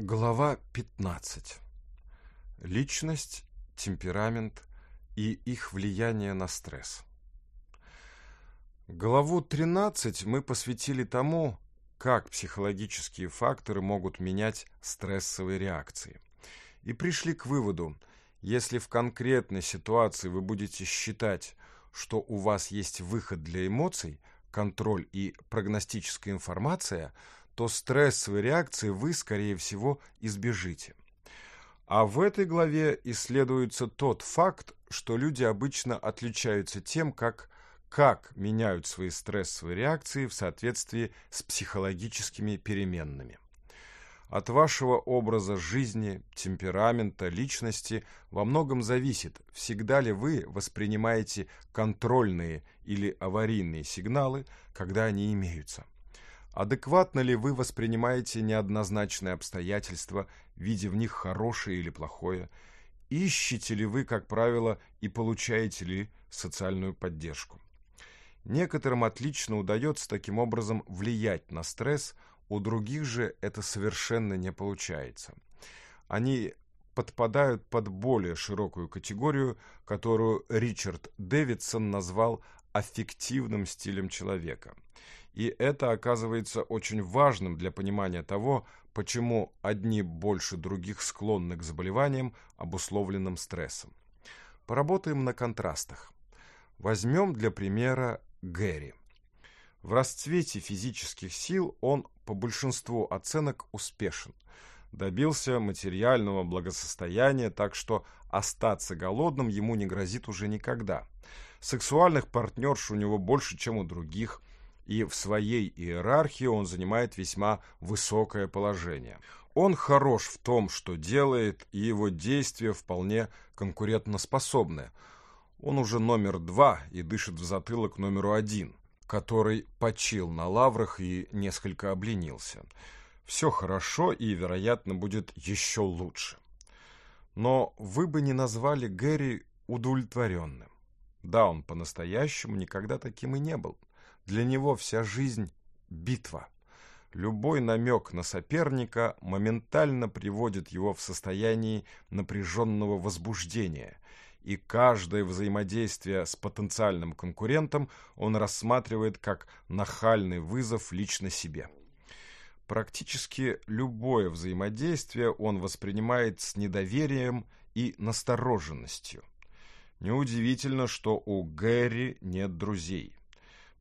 Глава 15. Личность, темперамент и их влияние на стресс. Главу 13 мы посвятили тому, как психологические факторы могут менять стрессовые реакции. И пришли к выводу, если в конкретной ситуации вы будете считать, что у вас есть выход для эмоций, контроль и прогностическая информация – то стрессовой реакции вы, скорее всего, избежите. А в этой главе исследуется тот факт, что люди обычно отличаются тем, как, как меняют свои стрессовые реакции в соответствии с психологическими переменными. От вашего образа жизни, темперамента, личности во многом зависит, всегда ли вы воспринимаете контрольные или аварийные сигналы, когда они имеются – Адекватно ли вы воспринимаете неоднозначные обстоятельства, видя в них хорошее или плохое? Ищете ли вы, как правило, и получаете ли социальную поддержку? Некоторым отлично удается таким образом влиять на стресс, у других же это совершенно не получается. Они подпадают под более широкую категорию, которую Ричард Дэвидсон назвал аффективным стилем человека – и это оказывается очень важным для понимания того, почему одни больше других склонны к заболеваниям, обусловленным стрессом. Поработаем на контрастах. Возьмем для примера Гэри. В расцвете физических сил он по большинству оценок успешен. Добился материального благосостояния, так что остаться голодным ему не грозит уже никогда. Сексуальных партнерш у него больше, чем у других и в своей иерархии он занимает весьма высокое положение. Он хорош в том, что делает, и его действия вполне конкурентоспособны. Он уже номер два и дышит в затылок номеру один, который почил на лаврах и несколько обленился. Все хорошо и, вероятно, будет еще лучше. Но вы бы не назвали Гэри удовлетворенным. Да, он по-настоящему никогда таким и не был. Для него вся жизнь – битва. Любой намек на соперника моментально приводит его в состояние напряженного возбуждения, и каждое взаимодействие с потенциальным конкурентом он рассматривает как нахальный вызов лично себе. Практически любое взаимодействие он воспринимает с недоверием и настороженностью. Неудивительно, что у Гэри нет друзей.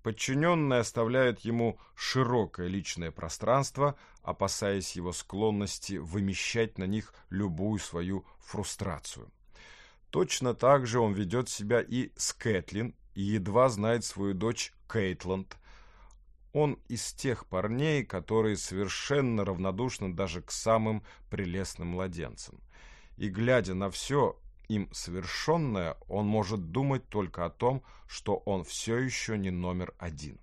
Подчиненные оставляют ему широкое личное пространство, опасаясь его склонности вымещать на них любую свою фрустрацию. Точно так же он ведет себя и с Кэтлин, и едва знает свою дочь Кейтланд. Он из тех парней, которые совершенно равнодушны даже к самым прелестным младенцам. И глядя на все им совершенное, он может думать только о том, что он все еще не номер один.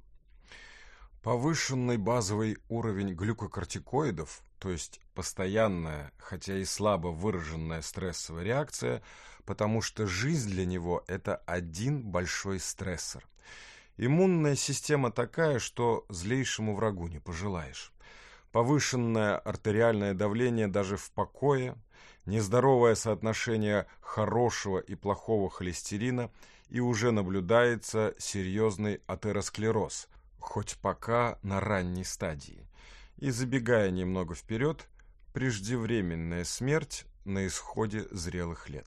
Повышенный базовый уровень глюкокортикоидов, то есть постоянная, хотя и слабо выраженная стрессовая реакция, потому что жизнь для него – это один большой стрессор. Иммунная система такая, что злейшему врагу не пожелаешь. Повышенное артериальное давление даже в покое, нездоровое соотношение хорошего и плохого холестерина, и уже наблюдается серьезный атеросклероз, хоть пока на ранней стадии. И забегая немного вперед, преждевременная смерть на исходе зрелых лет.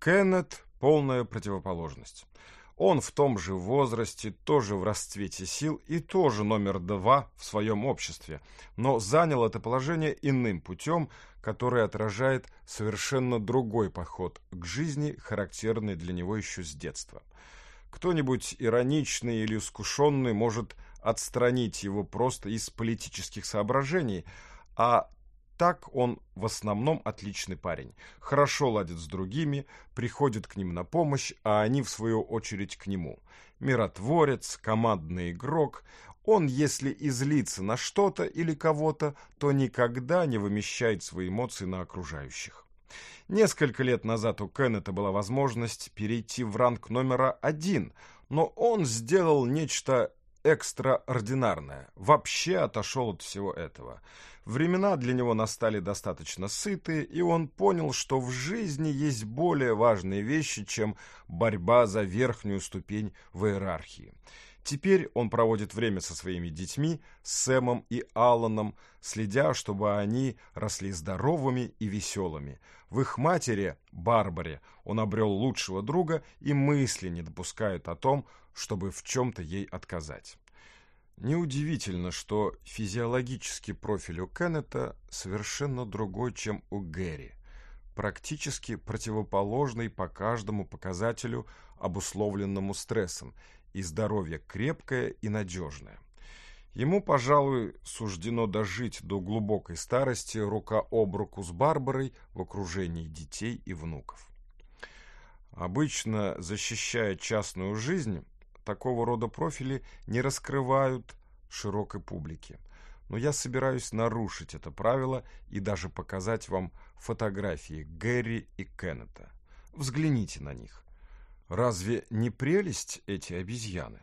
Кеннет – полная противоположность – он в том же возрасте, тоже в расцвете сил и тоже номер два в своем обществе, но занял это положение иным путем, который отражает совершенно другой поход к жизни, характерный для него еще с детства. Кто-нибудь ироничный или искушенный может отстранить его просто из политических соображений, а так он в основном отличный парень. Хорошо ладит с другими, приходит к ним на помощь, а они в свою очередь к нему. Миротворец, командный игрок. Он, если и злится на что-то или кого-то, то никогда не вымещает свои эмоции на окружающих. Несколько лет назад у Кеннета была возможность перейти в ранг номера один, но он сделал нечто экстраординарное, вообще отошел от всего этого – Времена для него настали достаточно сыты, и он понял, что в жизни есть более важные вещи, чем борьба за верхнюю ступень в иерархии. Теперь он проводит время со своими детьми, Сэмом и Алланом, следя, чтобы они росли здоровыми и веселыми. В их матери, Барбаре, он обрел лучшего друга и мысли не допускают о том, чтобы в чем-то ей отказать. Неудивительно, что физиологический профиль у Кеннета совершенно другой, чем у Гэри, практически противоположный по каждому показателю, обусловленному стрессом, и здоровье крепкое и надежное. Ему, пожалуй, суждено дожить до глубокой старости рука об руку с Барбарой в окружении детей и внуков. Обычно, защищая частную жизнь, такого рода профили не раскрывают широкой публике. Но я собираюсь нарушить это правило и даже показать вам фотографии Гэри и Кеннета. Взгляните на них. Разве не прелесть эти обезьяны?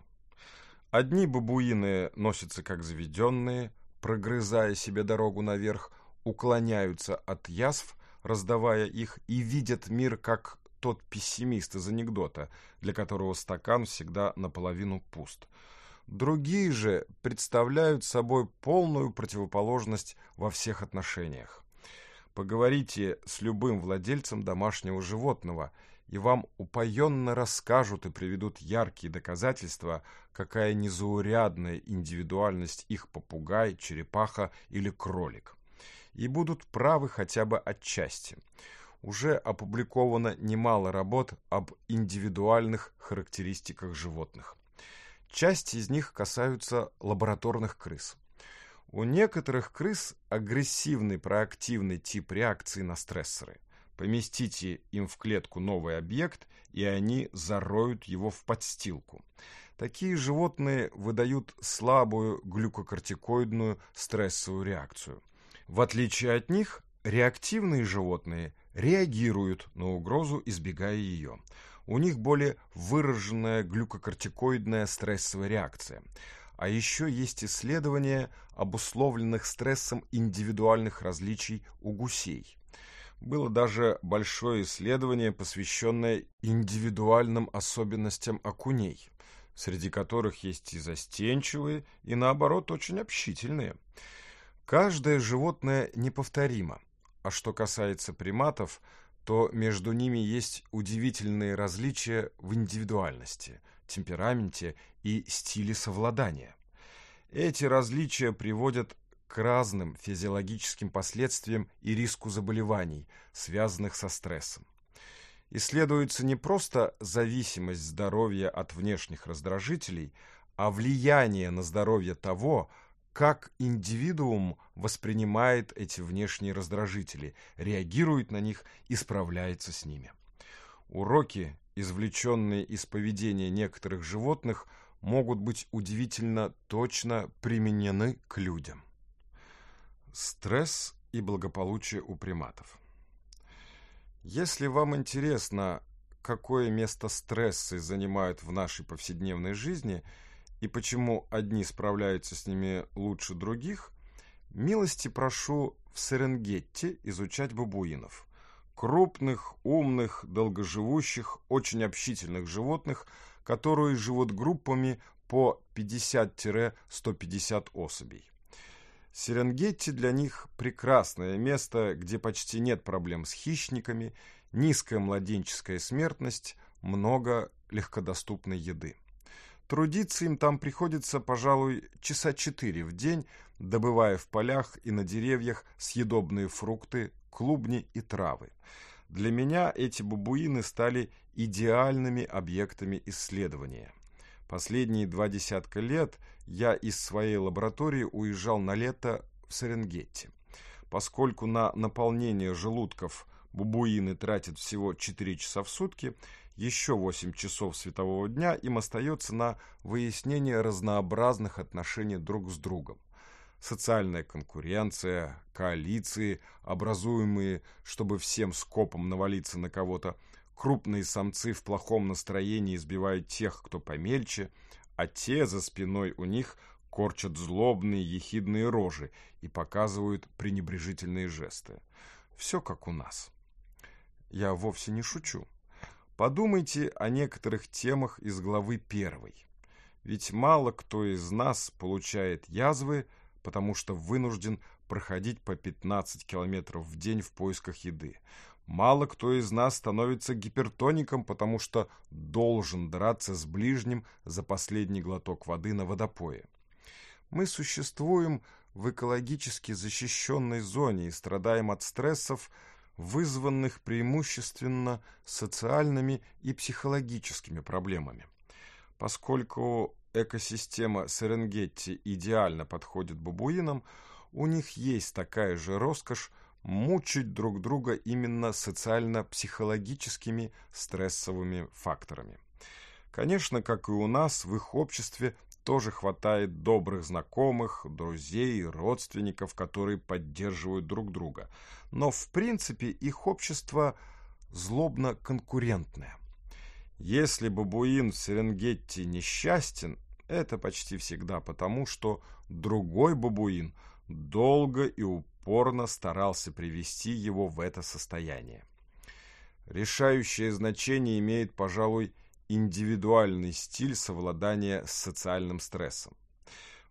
Одни бабуины носятся как заведенные, прогрызая себе дорогу наверх, уклоняются от язв, раздавая их, и видят мир как тот пессимист из анекдота, для которого стакан всегда наполовину пуст. Другие же представляют собой полную противоположность во всех отношениях. Поговорите с любым владельцем домашнего животного, и вам упоенно расскажут и приведут яркие доказательства, какая незаурядная индивидуальность их попугай, черепаха или кролик. И будут правы хотя бы отчасти – уже опубликовано немало работ об индивидуальных характеристиках животных. Часть из них касаются лабораторных крыс. У некоторых крыс агрессивный проактивный тип реакции на стрессоры. Поместите им в клетку новый объект, и они зароют его в подстилку. Такие животные выдают слабую глюкокортикоидную стрессовую реакцию. В отличие от них, реактивные животные – реагируют на угрозу, избегая ее. У них более выраженная глюкокортикоидная стрессовая реакция. А еще есть исследования обусловленных стрессом индивидуальных различий у гусей. Было даже большое исследование, посвященное индивидуальным особенностям окуней, среди которых есть и застенчивые, и наоборот очень общительные. Каждое животное неповторимо – а что касается приматов, то между ними есть удивительные различия в индивидуальности, темпераменте и стиле совладания. Эти различия приводят к разным физиологическим последствиям и риску заболеваний, связанных со стрессом. Исследуется не просто зависимость здоровья от внешних раздражителей, а влияние на здоровье того, что как индивидуум воспринимает эти внешние раздражители, реагирует на них и справляется с ними. Уроки, извлеченные из поведения некоторых животных, могут быть удивительно точно применены к людям. Стресс и благополучие у приматов. Если вам интересно, какое место стрессы занимают в нашей повседневной жизни – и почему одни справляются с ними лучше других, милости прошу в Серенгетте изучать бабуинов. Крупных, умных, долгоживущих, очень общительных животных, которые живут группами по 50-150 особей. Серенгетти для них прекрасное место, где почти нет проблем с хищниками, низкая младенческая смертность, много легкодоступной еды. Трудиться им там приходится, пожалуй, часа четыре в день, добывая в полях и на деревьях съедобные фрукты, клубни и травы. Для меня эти бабуины стали идеальными объектами исследования. Последние два десятка лет я из своей лаборатории уезжал на лето в Серенгете. Поскольку на наполнение желудков бабуины тратят всего 4 часа в сутки – еще 8 часов светового дня им остается на выяснение разнообразных отношений друг с другом. Социальная конкуренция, коалиции, образуемые, чтобы всем скопом навалиться на кого-то, крупные самцы в плохом настроении избивают тех, кто помельче, а те за спиной у них корчат злобные ехидные рожи и показывают пренебрежительные жесты. Все как у нас. Я вовсе не шучу. Подумайте о некоторых темах из главы первой. Ведь мало кто из нас получает язвы, потому что вынужден проходить по 15 километров в день в поисках еды. Мало кто из нас становится гипертоником, потому что должен драться с ближним за последний глоток воды на водопое. Мы существуем в экологически защищенной зоне и страдаем от стрессов, вызванных преимущественно социальными и психологическими проблемами. Поскольку экосистема Серенгетти идеально подходит бабуинам, у них есть такая же роскошь мучить друг друга именно социально-психологическими стрессовыми факторами. Конечно, как и у нас, в их обществе тоже хватает добрых знакомых, друзей, родственников, которые поддерживают друг друга. Но в принципе их общество злобно-конкурентное. Если бабуин в Серенгетти несчастен, это почти всегда потому, что другой бабуин долго и упорно старался привести его в это состояние. Решающее значение имеет, пожалуй, индивидуальный стиль совладания с социальным стрессом.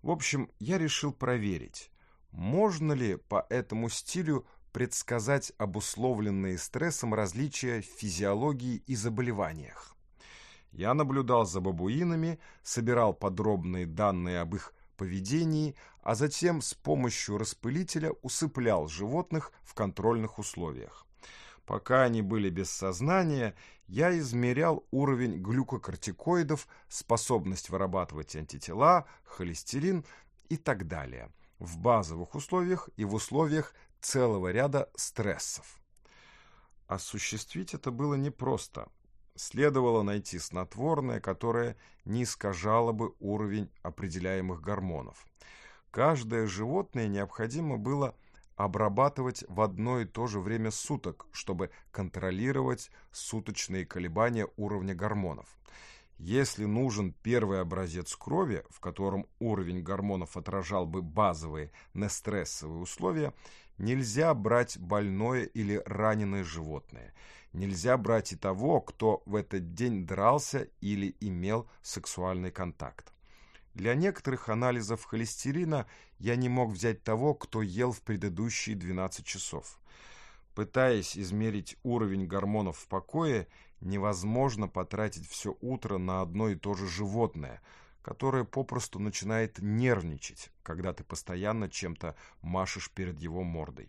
В общем, я решил проверить, можно ли по этому стилю предсказать обусловленные стрессом различия в физиологии и заболеваниях. Я наблюдал за бабуинами, собирал подробные данные об их поведении, а затем с помощью распылителя усыплял животных в контрольных условиях. Пока они были без сознания, я измерял уровень глюкокортикоидов, способность вырабатывать антитела, холестерин и так далее в базовых условиях и в условиях целого ряда стрессов. Осуществить это было непросто. Следовало найти снотворное, которое не искажало бы уровень определяемых гормонов. Каждое животное необходимо было обрабатывать в одно и то же время суток, чтобы контролировать суточные колебания уровня гормонов. Если нужен первый образец крови, в котором уровень гормонов отражал бы базовые нестрессовые условия, нельзя брать больное или раненое животное. Нельзя брать и того, кто в этот день дрался или имел сексуальный контакт. Для некоторых анализов холестерина я не мог взять того, кто ел в предыдущие 12 часов. Пытаясь измерить уровень гормонов в покое, невозможно потратить все утро на одно и то же животное, которое попросту начинает нервничать, когда ты постоянно чем-то машешь перед его мордой.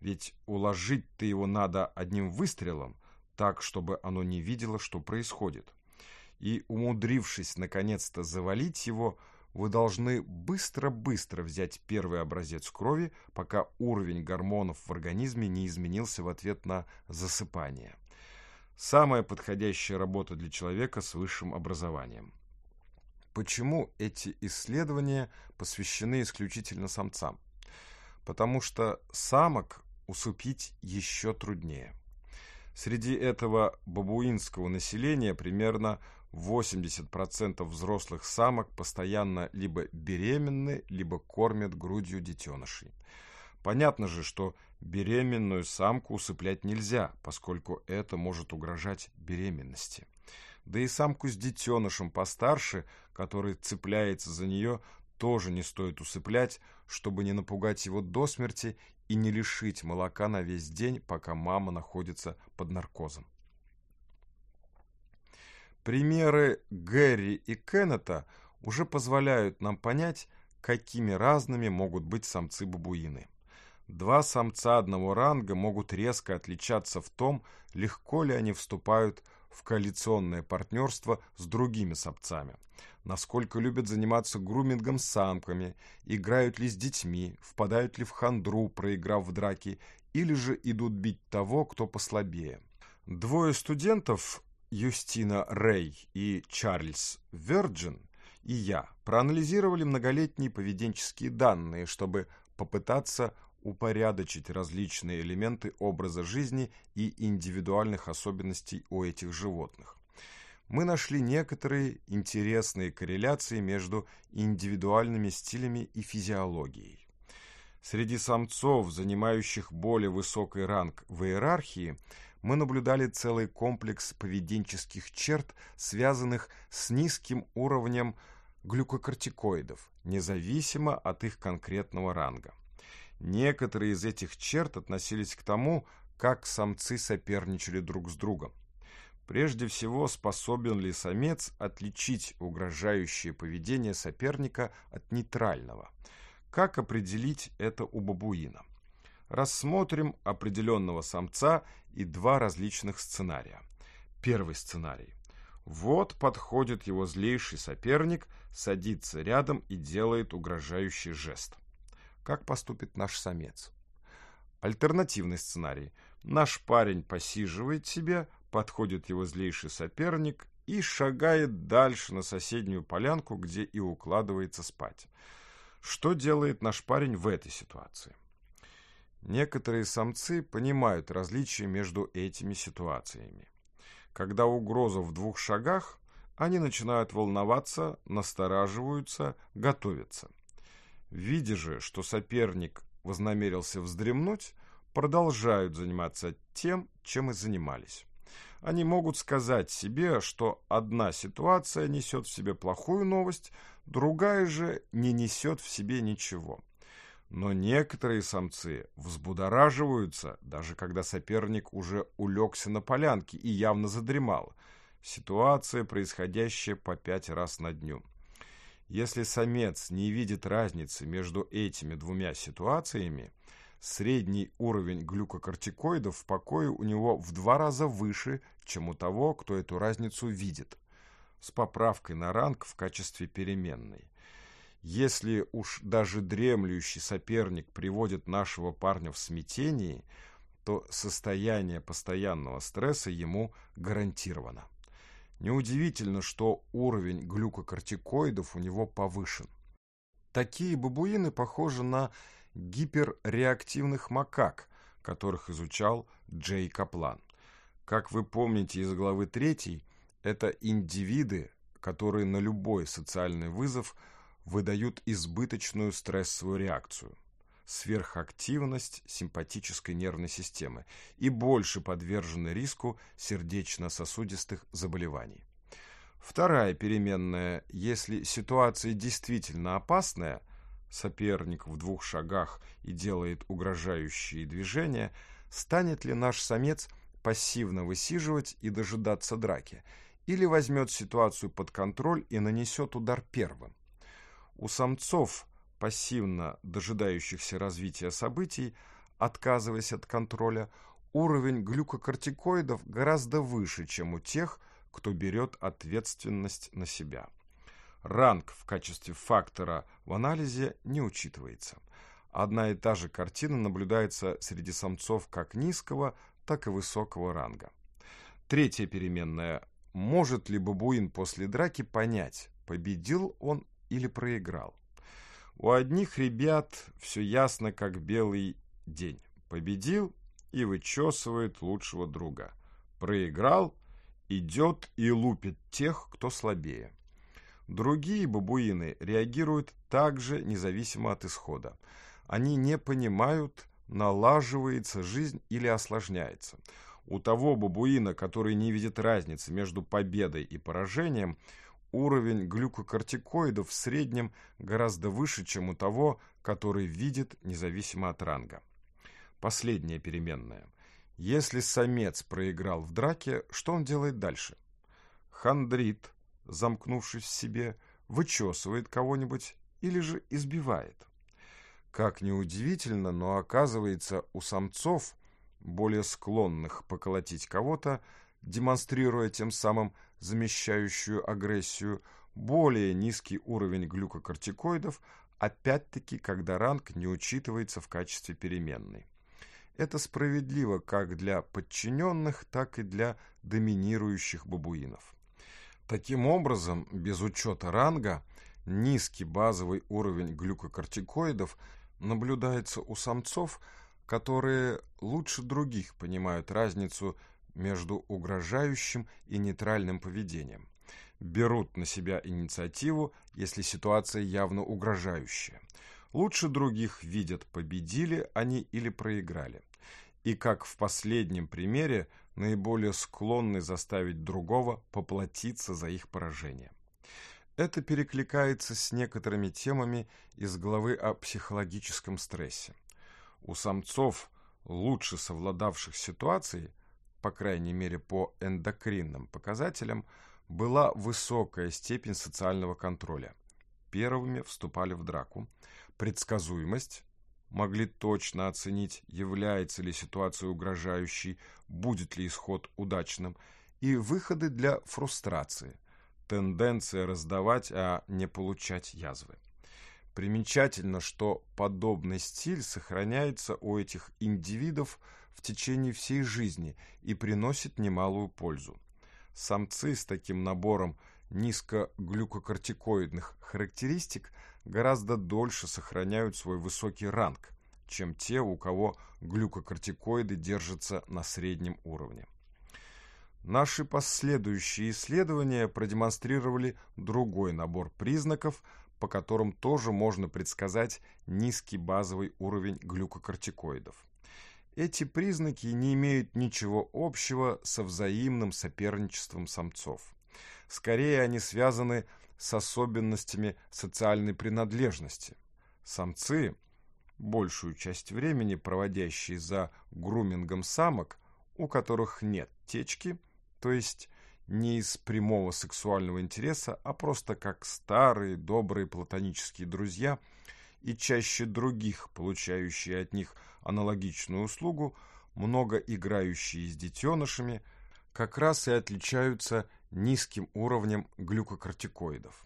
Ведь уложить ты его надо одним выстрелом, так, чтобы оно не видело, что происходит и, умудрившись наконец-то завалить его, вы должны быстро-быстро взять первый образец крови, пока уровень гормонов в организме не изменился в ответ на засыпание. Самая подходящая работа для человека с высшим образованием. Почему эти исследования посвящены исключительно самцам? Потому что самок усыпить еще труднее. Среди этого бабуинского населения примерно 80% взрослых самок постоянно либо беременны, либо кормят грудью детенышей. Понятно же, что беременную самку усыплять нельзя, поскольку это может угрожать беременности. Да и самку с детенышем постарше, который цепляется за нее, тоже не стоит усыплять, чтобы не напугать его до смерти и не лишить молока на весь день, пока мама находится под наркозом. Примеры Гэри и Кеннета уже позволяют нам понять, какими разными могут быть самцы-бабуины. Два самца одного ранга могут резко отличаться в том, легко ли они вступают в коалиционное партнерство с другими самцами, насколько любят заниматься грумингом с самками, играют ли с детьми, впадают ли в хандру, проиграв в драке, или же идут бить того, кто послабее. Двое студентов Юстина Рэй и Чарльз Верджин и я проанализировали многолетние поведенческие данные, чтобы попытаться упорядочить различные элементы образа жизни и индивидуальных особенностей у этих животных. Мы нашли некоторые интересные корреляции между индивидуальными стилями и физиологией. Среди самцов, занимающих более высокий ранг в иерархии, мы наблюдали целый комплекс поведенческих черт, связанных с низким уровнем глюкокортикоидов, независимо от их конкретного ранга. Некоторые из этих черт относились к тому, как самцы соперничали друг с другом. Прежде всего, способен ли самец отличить угрожающее поведение соперника от нейтрального? Как определить это у бабуина? рассмотрим определенного самца и два различных сценария. Первый сценарий. Вот подходит его злейший соперник, садится рядом и делает угрожающий жест. Как поступит наш самец? Альтернативный сценарий. Наш парень посиживает себе, подходит его злейший соперник и шагает дальше на соседнюю полянку, где и укладывается спать. Что делает наш парень в этой ситуации? Некоторые самцы понимают различия между этими ситуациями. Когда угроза в двух шагах, они начинают волноваться, настораживаются, готовятся. Видя же, что соперник вознамерился вздремнуть, продолжают заниматься тем, чем и занимались. Они могут сказать себе, что одна ситуация несет в себе плохую новость, другая же не несет в себе ничего. Но некоторые самцы взбудораживаются, даже когда соперник уже улегся на полянке и явно задремал. Ситуация, происходящая по пять раз на дню. Если самец не видит разницы между этими двумя ситуациями, средний уровень глюкокортикоидов в покое у него в два раза выше, чем у того, кто эту разницу видит, с поправкой на ранг в качестве переменной. Если уж даже дремлющий соперник приводит нашего парня в смятение, то состояние постоянного стресса ему гарантировано. Неудивительно, что уровень глюкокортикоидов у него повышен. Такие бабуины похожи на гиперреактивных макак, которых изучал Джей Каплан. Как вы помните из главы 3, это индивиды, которые на любой социальный вызов – выдают избыточную стрессовую реакцию, сверхактивность симпатической нервной системы и больше подвержены риску сердечно-сосудистых заболеваний. Вторая переменная, если ситуация действительно опасная, соперник в двух шагах и делает угрожающие движения, станет ли наш самец пассивно высиживать и дожидаться драки, или возьмет ситуацию под контроль и нанесет удар первым. У самцов, пассивно дожидающихся развития событий, отказываясь от контроля, уровень глюкокортикоидов гораздо выше, чем у тех, кто берет ответственность на себя. Ранг в качестве фактора в анализе не учитывается. Одна и та же картина наблюдается среди самцов как низкого, так и высокого ранга. Третья переменная. Может ли бабуин после драки понять, победил он или проиграл. У одних ребят все ясно, как белый день. Победил и вычесывает лучшего друга. Проиграл, идет и лупит тех, кто слабее. Другие бабуины реагируют также независимо от исхода. Они не понимают, налаживается жизнь или осложняется. У того бабуина, который не видит разницы между победой и поражением, Уровень глюкокортикоидов в среднем гораздо выше, чем у того, который видит независимо от ранга. Последняя переменная. Если самец проиграл в драке, что он делает дальше? Хандрит, замкнувшись в себе, вычесывает кого-нибудь или же избивает. Как ни удивительно, но оказывается, у самцов, более склонных поколотить кого-то, демонстрируя тем самым замещающую агрессию, более низкий уровень глюкокортикоидов, опять-таки, когда ранг не учитывается в качестве переменной. Это справедливо как для подчиненных, так и для доминирующих бабуинов. Таким образом, без учета ранга, низкий базовый уровень глюкокортикоидов наблюдается у самцов, которые лучше других понимают разницу между между угрожающим и нейтральным поведением. Берут на себя инициативу, если ситуация явно угрожающая. Лучше других видят, победили они или проиграли. И как в последнем примере, наиболее склонны заставить другого поплатиться за их поражение. Это перекликается с некоторыми темами из главы о психологическом стрессе. У самцов, лучше совладавших ситуацией, по крайней мере по эндокринным показателям, была высокая степень социального контроля. Первыми вступали в драку. Предсказуемость могли точно оценить, является ли ситуация угрожающей, будет ли исход удачным, и выходы для фрустрации, тенденция раздавать, а не получать язвы. Примечательно, что подобный стиль сохраняется у этих индивидов – в течение всей жизни и приносит немалую пользу. Самцы с таким набором низкоглюкокортикоидных характеристик гораздо дольше сохраняют свой высокий ранг, чем те, у кого глюкокортикоиды держатся на среднем уровне. Наши последующие исследования продемонстрировали другой набор признаков, по которым тоже можно предсказать низкий базовый уровень глюкокортикоидов. Эти признаки не имеют ничего общего со взаимным соперничеством самцов. Скорее, они связаны с особенностями социальной принадлежности. Самцы, большую часть времени проводящие за грумингом самок, у которых нет течки, то есть не из прямого сексуального интереса, а просто как старые добрые платонические друзья и чаще других, получающие от них – аналогичную услугу, много играющие с детенышами, как раз и отличаются низким уровнем глюкокортикоидов.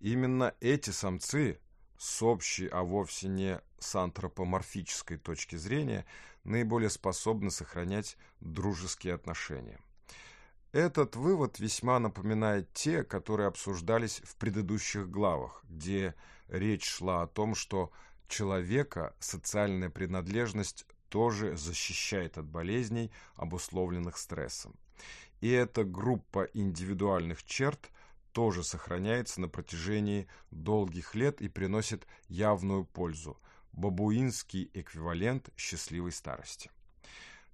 Именно эти самцы с общей, а вовсе не с антропоморфической точки зрения, наиболее способны сохранять дружеские отношения. Этот вывод весьма напоминает те, которые обсуждались в предыдущих главах, где речь шла о том, что человека социальная принадлежность тоже защищает от болезней, обусловленных стрессом. И эта группа индивидуальных черт тоже сохраняется на протяжении долгих лет и приносит явную пользу. Бабуинский эквивалент счастливой старости.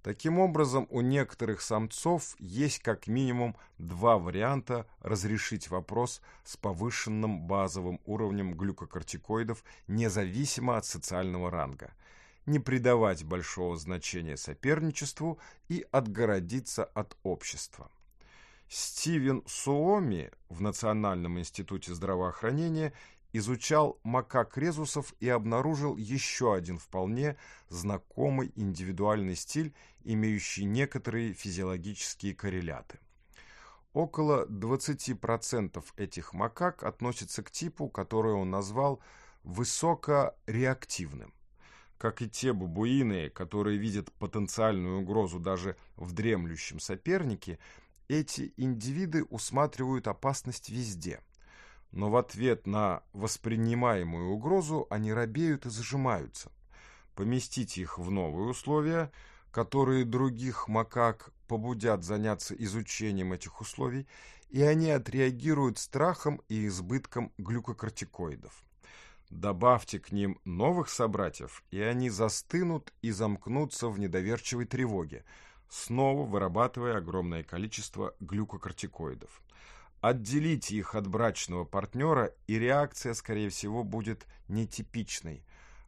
Таким образом, у некоторых самцов есть как минимум два варианта разрешить вопрос с повышенным базовым уровнем глюкокортикоидов независимо от социального ранга, не придавать большого значения соперничеству и отгородиться от общества. Стивен Суоми в Национальном институте здравоохранения изучал макак резусов и обнаружил еще один вполне знакомый индивидуальный стиль, имеющий некоторые физиологические корреляты. Около 20% этих макак относятся к типу, который он назвал высокореактивным. Как и те бабуины, которые видят потенциальную угрозу даже в дремлющем сопернике, эти индивиды усматривают опасность везде – но в ответ на воспринимаемую угрозу они робеют и зажимаются. Поместить их в новые условия, которые других макак побудят заняться изучением этих условий, и они отреагируют страхом и избытком глюкокортикоидов. Добавьте к ним новых собратьев, и они застынут и замкнутся в недоверчивой тревоге, снова вырабатывая огромное количество глюкокортикоидов. Отделить их от брачного партнера, и реакция, скорее всего, будет нетипичной.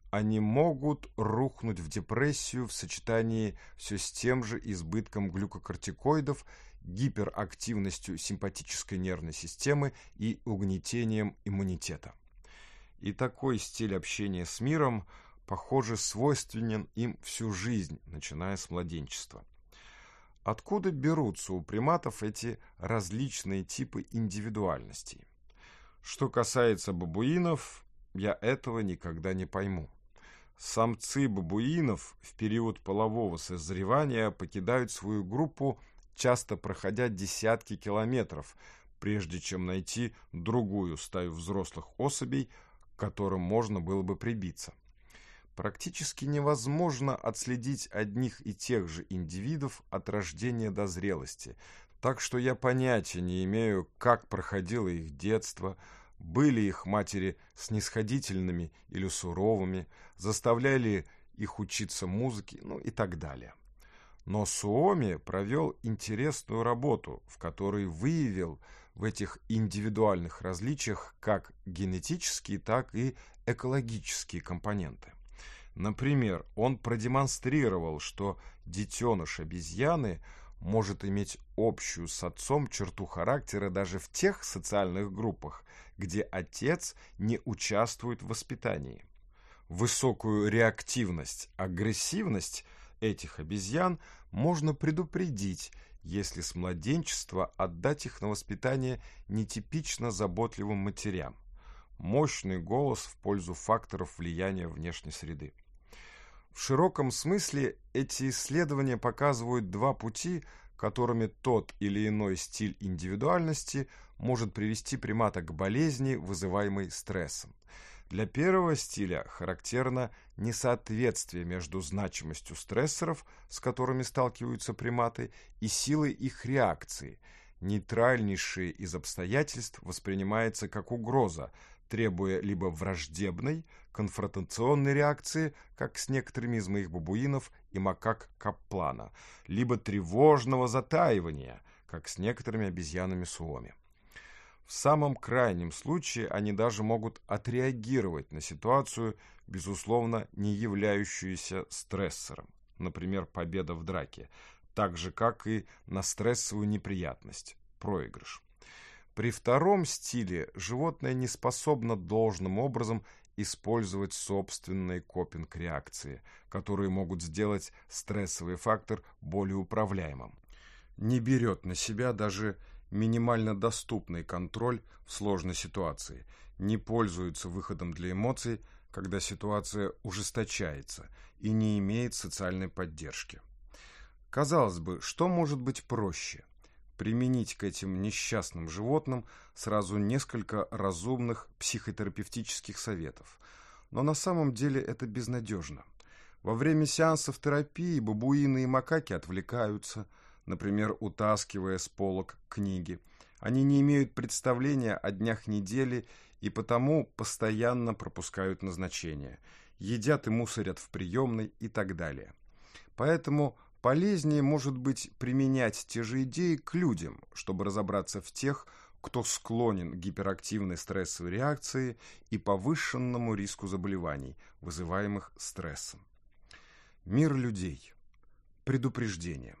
Они могут рухнуть в депрессию в сочетании все с тем же избытком глюкокортикоидов, гиперактивностью симпатической нервной системы и угнетением иммунитета. И такой стиль общения с миром, похоже, свойственен им всю жизнь, начиная с младенчества. Откуда берутся у приматов эти различные типы индивидуальностей? Что касается бабуинов, я этого никогда не пойму. Самцы бабуинов в период полового созревания покидают свою группу, часто проходя десятки километров, прежде чем найти другую стаю взрослых особей, к которым можно было бы прибиться. Практически невозможно отследить одних и тех же индивидов от рождения до зрелости, так что я понятия не имею, как проходило их детство, были их матери снисходительными или суровыми, заставляли их учиться музыке, ну и так далее. Но Суоми провел интересную работу, в которой выявил в этих индивидуальных различиях как генетические, так и экологические компоненты. Например, он продемонстрировал, что детеныш обезьяны может иметь общую с отцом черту характера даже в тех социальных группах, где отец не участвует в воспитании. Высокую реактивность, агрессивность этих обезьян можно предупредить, если с младенчества отдать их на воспитание нетипично заботливым матерям. Мощный голос в пользу факторов влияния внешней среды. В широком смысле эти исследования показывают два пути, которыми тот или иной стиль индивидуальности может привести примата к болезни, вызываемой стрессом. Для первого стиля характерно несоответствие между значимостью стрессоров, с которыми сталкиваются приматы, и силой их реакции. Нейтральнейшие из обстоятельств воспринимается как угроза, требуя либо враждебной, конфронтационной реакции, как с некоторыми из моих бабуинов и макак Каплана, либо тревожного затаивания, как с некоторыми обезьянами Суоми. В самом крайнем случае они даже могут отреагировать на ситуацию, безусловно, не являющуюся стрессором, например, победа в драке, так же, как и на стрессовую неприятность, проигрыш. При втором стиле животное не способно должным образом использовать собственные копинг-реакции, которые могут сделать стрессовый фактор более управляемым. Не берет на себя даже минимально доступный контроль в сложной ситуации, не пользуется выходом для эмоций, когда ситуация ужесточается и не имеет социальной поддержки. Казалось бы, что может быть проще – применить к этим несчастным животным сразу несколько разумных психотерапевтических советов. Но на самом деле это безнадежно. Во время сеансов терапии бабуины и макаки отвлекаются, например, утаскивая с полок книги. Они не имеют представления о днях недели и потому постоянно пропускают назначения, едят и мусорят в приемной и так далее. Поэтому Полезнее может быть применять те же идеи к людям, чтобы разобраться в тех, кто склонен к гиперактивной стрессовой реакции и повышенному риску заболеваний, вызываемых стрессом. Мир людей. Предупреждение.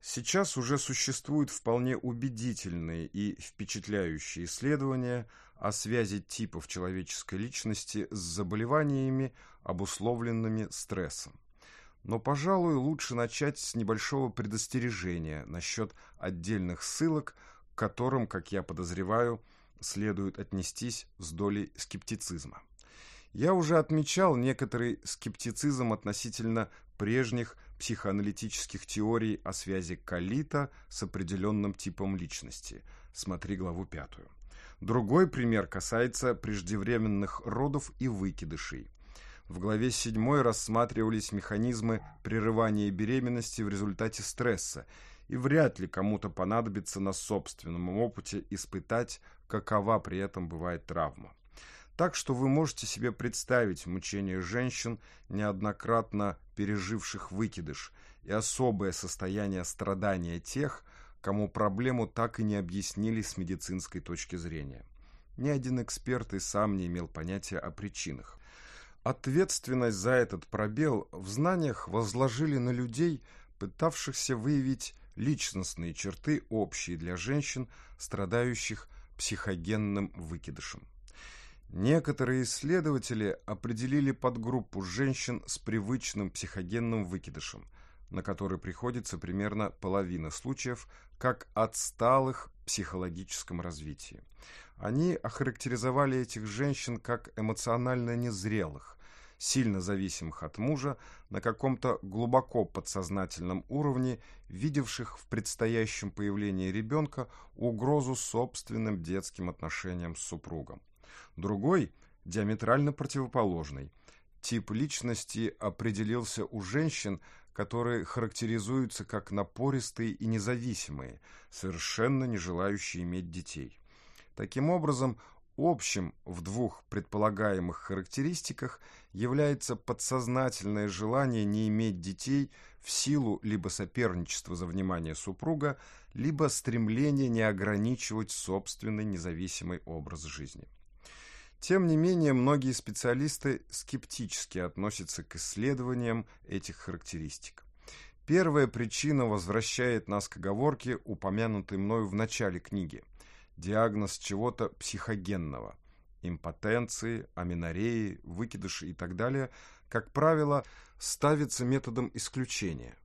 Сейчас уже существуют вполне убедительные и впечатляющие исследования о связи типов человеческой личности с заболеваниями, обусловленными стрессом. Но, пожалуй, лучше начать с небольшого предостережения насчет отдельных ссылок, к которым, как я подозреваю, следует отнестись с долей скептицизма. Я уже отмечал некоторый скептицизм относительно прежних психоаналитических теорий о связи калита с определенным типом личности. Смотри главу пятую. Другой пример касается преждевременных родов и выкидышей в главе 7 рассматривались механизмы прерывания беременности в результате стресса, и вряд ли кому-то понадобится на собственном опыте испытать, какова при этом бывает травма. Так что вы можете себе представить мучение женщин, неоднократно переживших выкидыш, и особое состояние страдания тех, кому проблему так и не объяснили с медицинской точки зрения. Ни один эксперт и сам не имел понятия о причинах. Ответственность за этот пробел в знаниях возложили на людей, пытавшихся выявить личностные черты, общие для женщин, страдающих психогенным выкидышем. Некоторые исследователи определили подгруппу женщин с привычным психогенным выкидышем, на который приходится примерно половина случаев, как отсталых в психологическом развитии. Они охарактеризовали этих женщин как эмоционально незрелых, сильно зависимых от мужа, на каком-то глубоко подсознательном уровне, видевших в предстоящем появлении ребенка угрозу собственным детским отношениям с супругом. Другой, диаметрально противоположный, тип личности определился у женщин, которые характеризуются как напористые и независимые, совершенно не желающие иметь детей. Таким образом, Общим в двух предполагаемых характеристиках является подсознательное желание не иметь детей в силу либо соперничества за внимание супруга, либо стремление не ограничивать собственный независимый образ жизни. Тем не менее, многие специалисты скептически относятся к исследованиям этих характеристик. Первая причина возвращает нас к оговорке, упомянутой мною в начале книги – диагноз чего-то психогенного – импотенции, аминореи, выкидыши и так далее, как правило, ставится методом исключения.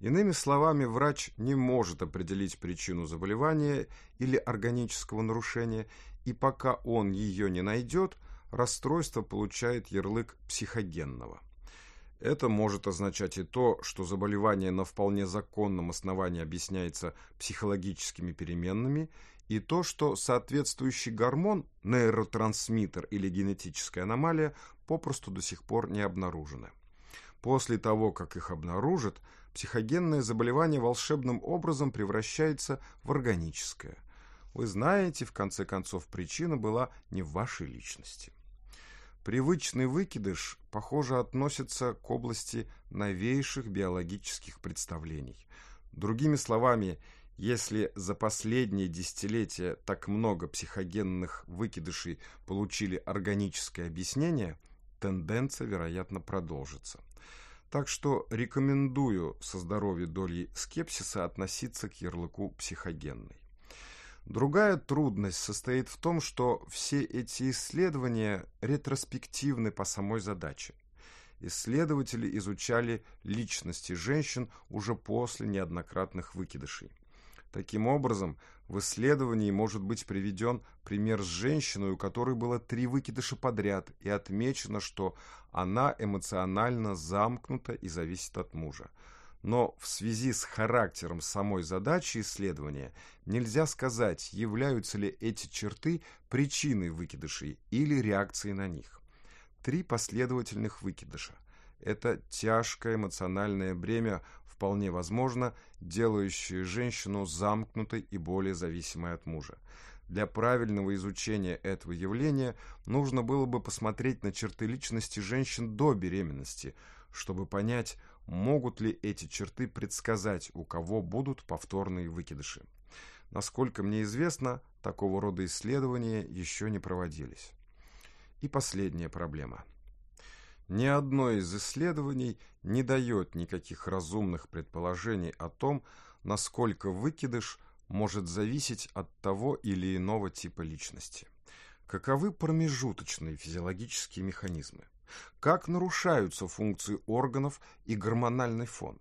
Иными словами, врач не может определить причину заболевания или органического нарушения, и пока он ее не найдет, расстройство получает ярлык психогенного. Это может означать и то, что заболевание на вполне законном основании объясняется психологическими переменными – и то, что соответствующий гормон, нейротрансмиттер или генетическая аномалия, попросту до сих пор не обнаружены. После того, как их обнаружат, психогенное заболевание волшебным образом превращается в органическое. Вы знаете, в конце концов, причина была не в вашей личности. Привычный выкидыш, похоже, относится к области новейших биологических представлений. Другими словами, если за последние десятилетия так много психогенных выкидышей получили органическое объяснение, тенденция, вероятно, продолжится. Так что рекомендую со здоровья долей скепсиса относиться к ярлыку психогенной. Другая трудность состоит в том, что все эти исследования ретроспективны по самой задаче. Исследователи изучали личности женщин уже после неоднократных выкидышей. Таким образом, в исследовании может быть приведен пример с женщиной, у которой было три выкидыша подряд, и отмечено, что она эмоционально замкнута и зависит от мужа. Но в связи с характером самой задачи исследования нельзя сказать, являются ли эти черты причиной выкидышей или реакцией на них. Три последовательных выкидыша – это тяжкое эмоциональное бремя вполне возможно, делающие женщину замкнутой и более зависимой от мужа. Для правильного изучения этого явления нужно было бы посмотреть на черты личности женщин до беременности, чтобы понять, могут ли эти черты предсказать, у кого будут повторные выкидыши. Насколько мне известно, такого рода исследования еще не проводились. И последняя проблема – ни одно из исследований не дает никаких разумных предположений о том, насколько выкидыш может зависеть от того или иного типа личности. Каковы промежуточные физиологические механизмы? Как нарушаются функции органов и гормональный фон?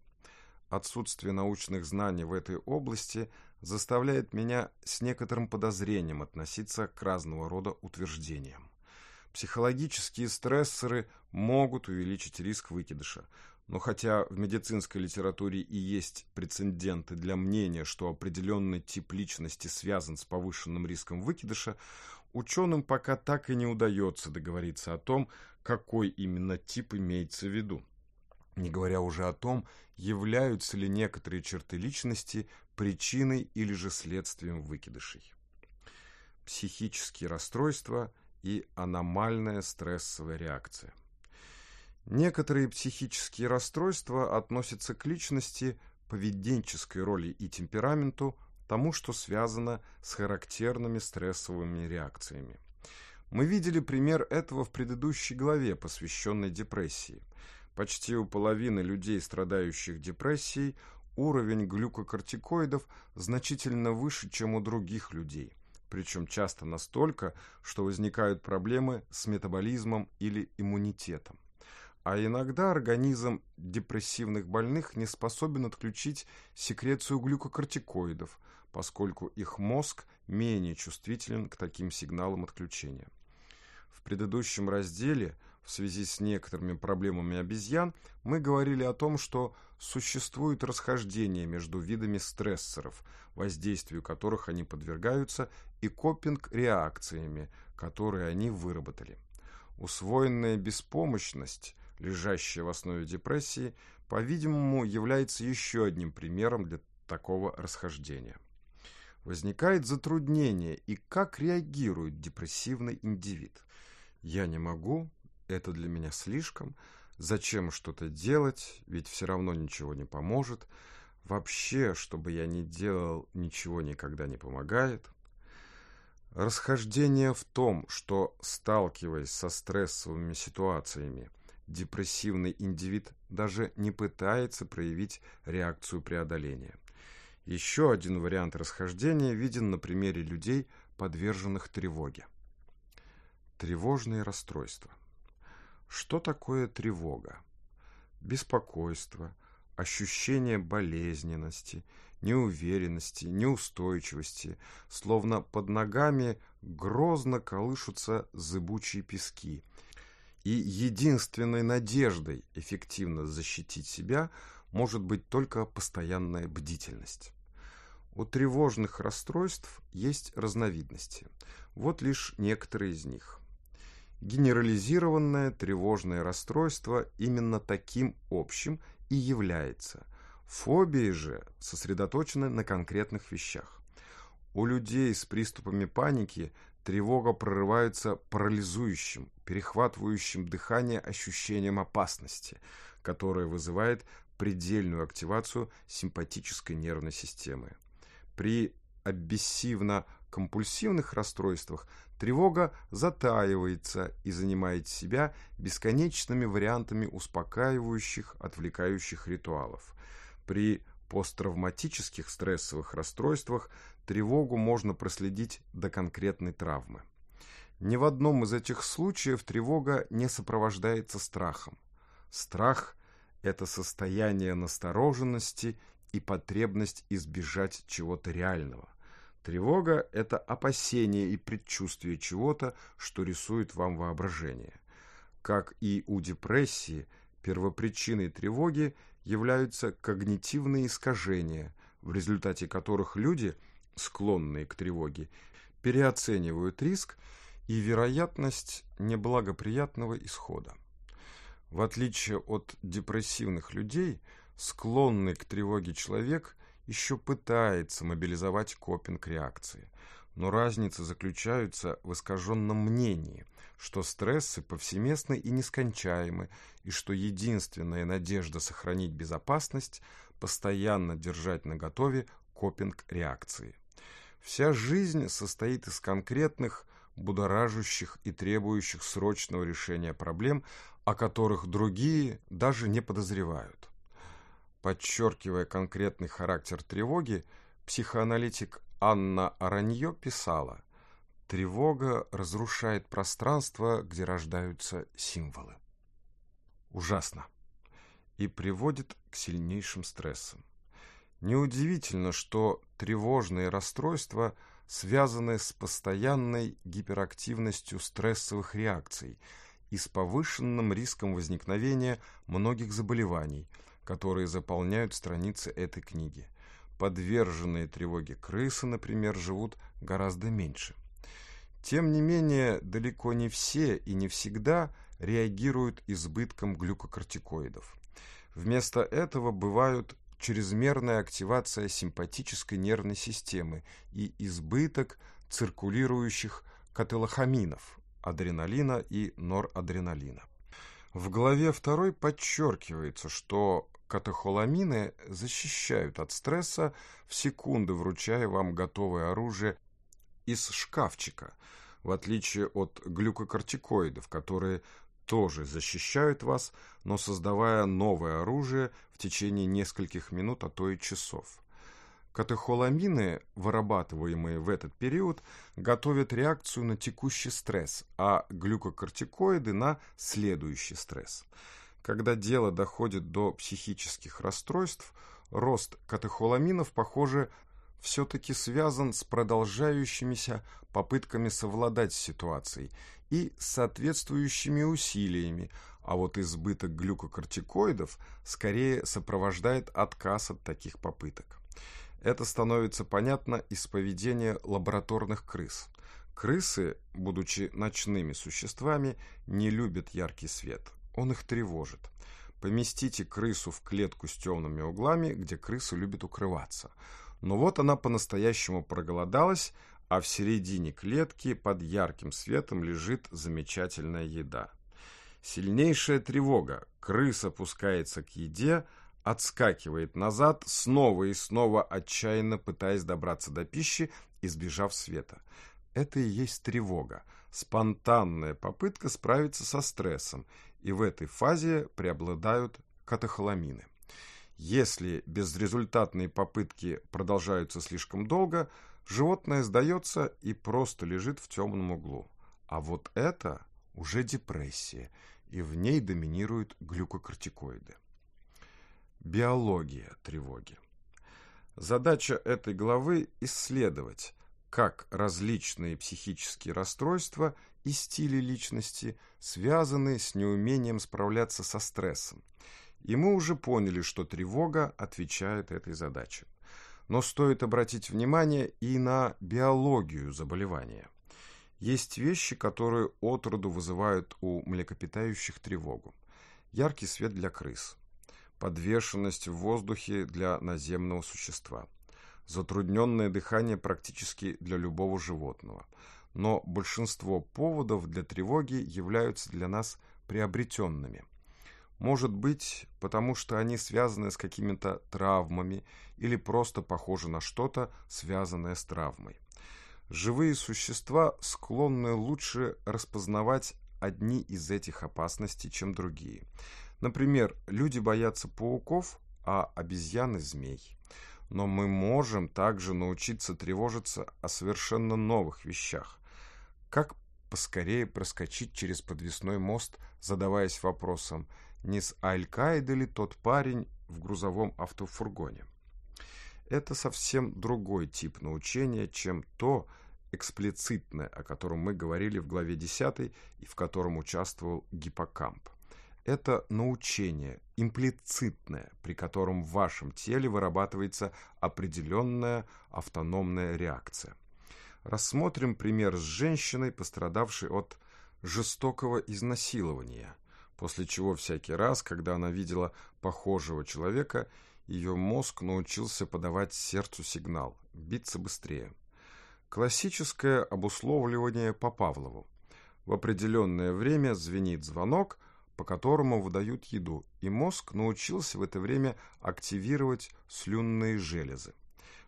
Отсутствие научных знаний в этой области заставляет меня с некоторым подозрением относиться к разного рода утверждениям. Психологические стрессоры могут увеличить риск выкидыша. Но хотя в медицинской литературе и есть прецеденты для мнения, что определенный тип личности связан с повышенным риском выкидыша, ученым пока так и не удается договориться о том, какой именно тип имеется в виду. Не говоря уже о том, являются ли некоторые черты личности причиной или же следствием выкидышей. Психические расстройства – и аномальная стрессовая реакция. Некоторые психические расстройства относятся к личности, поведенческой роли и темпераменту, тому, что связано с характерными стрессовыми реакциями. Мы видели пример этого в предыдущей главе, посвященной депрессии. Почти у половины людей, страдающих депрессией, уровень глюкокортикоидов значительно выше, чем у других людей причем часто настолько, что возникают проблемы с метаболизмом или иммунитетом. А иногда организм депрессивных больных не способен отключить секрецию глюкокортикоидов, поскольку их мозг менее чувствителен к таким сигналам отключения. В предыдущем разделе в связи с некоторыми проблемами обезьян мы говорили о том, что существует расхождение между видами стрессоров, воздействию которых они подвергаются, и копинг-реакциями, которые они выработали. Усвоенная беспомощность, лежащая в основе депрессии, по-видимому, является еще одним примером для такого расхождения. Возникает затруднение, и как реагирует депрессивный индивид. «Я не могу», «Это для меня слишком», зачем что-то делать, ведь все равно ничего не поможет. Вообще, что бы я ни делал, ничего никогда не помогает. Расхождение в том, что, сталкиваясь со стрессовыми ситуациями, депрессивный индивид даже не пытается проявить реакцию преодоления. Еще один вариант расхождения виден на примере людей, подверженных тревоге. Тревожные расстройства. Что такое тревога? Беспокойство, ощущение болезненности, неуверенности, неустойчивости, словно под ногами грозно колышутся зыбучие пески. И единственной надеждой эффективно защитить себя может быть только постоянная бдительность. У тревожных расстройств есть разновидности. Вот лишь некоторые из них. Генерализированное тревожное расстройство именно таким общим и является. Фобии же сосредоточены на конкретных вещах. У людей с приступами паники тревога прорывается парализующим, перехватывающим дыхание ощущением опасности, которое вызывает предельную активацию симпатической нервной системы. При абиссивно компульсивных расстройствах тревога затаивается и занимает себя бесконечными вариантами успокаивающих, отвлекающих ритуалов. При посттравматических стрессовых расстройствах тревогу можно проследить до конкретной травмы. Ни в одном из этих случаев тревога не сопровождается страхом. Страх – это состояние настороженности и потребность избежать чего-то реального – Тревога – это опасение и предчувствие чего-то, что рисует вам воображение. Как и у депрессии, первопричиной тревоги являются когнитивные искажения, в результате которых люди, склонные к тревоге, переоценивают риск и вероятность неблагоприятного исхода. В отличие от депрессивных людей, склонный к тревоге человек еще пытается мобилизовать Копинг реакции. Но разницы заключаются в искаженном мнении, что стрессы повсеместны и нескончаемы, и что единственная надежда сохранить безопасность – постоянно держать на готове Копинг реакции. Вся жизнь состоит из конкретных, будоражащих и требующих срочного решения проблем, о которых другие даже не подозревают. Подчеркивая конкретный характер тревоги, психоаналитик Анна Аранье писала «Тревога разрушает пространство, где рождаются символы». Ужасно. И приводит к сильнейшим стрессам. Неудивительно, что тревожные расстройства связаны с постоянной гиперактивностью стрессовых реакций и с повышенным риском возникновения многих заболеваний – которые заполняют страницы этой книги. Подверженные тревоге крысы, например, живут гораздо меньше. Тем не менее, далеко не все и не всегда реагируют избытком глюкокортикоидов. Вместо этого бывают чрезмерная активация симпатической нервной системы и избыток циркулирующих кателохаминов, адреналина и норадреналина. В главе 2 подчеркивается, что катехоламины защищают от стресса, в секунды, вручая вам готовое оружие из шкафчика, в отличие от глюкокортикоидов, которые тоже защищают вас, но создавая новое оружие в течение нескольких минут, а то и часов. Катехоламины, вырабатываемые в этот период, готовят реакцию на текущий стресс, а глюкокортикоиды на следующий стресс – когда дело доходит до психических расстройств, рост катехоламинов, похоже, все-таки связан с продолжающимися попытками совладать с ситуацией и соответствующими усилиями, а вот избыток глюкокортикоидов скорее сопровождает отказ от таких попыток. Это становится понятно из поведения лабораторных крыс. Крысы, будучи ночными существами, не любят яркий свет. Он их тревожит. Поместите крысу в клетку с темными углами, где крыса любит укрываться. Но вот она по-настоящему проголодалась, а в середине клетки под ярким светом лежит замечательная еда. Сильнейшая тревога. Крыса пускается к еде, отскакивает назад, снова и снова отчаянно пытаясь добраться до пищи, избежав света. Это и есть тревога. Спонтанная попытка справиться со стрессом и в этой фазе преобладают катехоламины. Если безрезультатные попытки продолжаются слишком долго, животное сдается и просто лежит в темном углу. А вот это уже депрессия, и в ней доминируют глюкокортикоиды. Биология тревоги. Задача этой главы – исследовать, как различные психические расстройства – и стиле личности связаны с неумением справляться со стрессом. И мы уже поняли, что тревога отвечает этой задаче. Но стоит обратить внимание и на биологию заболевания. Есть вещи, которые от роду вызывают у млекопитающих тревогу. Яркий свет для крыс, подвешенность в воздухе для наземного существа, затрудненное дыхание практически для любого животного – но большинство поводов для тревоги являются для нас приобретенными. Может быть, потому что они связаны с какими-то травмами или просто похожи на что-то, связанное с травмой. Живые существа склонны лучше распознавать одни из этих опасностей, чем другие. Например, люди боятся пауков, а обезьяны – змей. Но мы можем также научиться тревожиться о совершенно новых вещах. Как поскорее проскочить через подвесной мост, задаваясь вопросом, не с Аль-Каиды ли тот парень в грузовом автофургоне? Это совсем другой тип научения, чем то эксплицитное, о котором мы говорили в главе 10 и в котором участвовал гиппокамп. Это научение, имплицитное, при котором в вашем теле вырабатывается определенная автономная реакция рассмотрим пример с женщиной, пострадавшей от жестокого изнасилования, после чего всякий раз, когда она видела похожего человека, ее мозг научился подавать сердцу сигнал «биться быстрее». Классическое обусловливание по Павлову. В определенное время звенит звонок, по которому выдают еду, и мозг научился в это время активировать слюнные железы.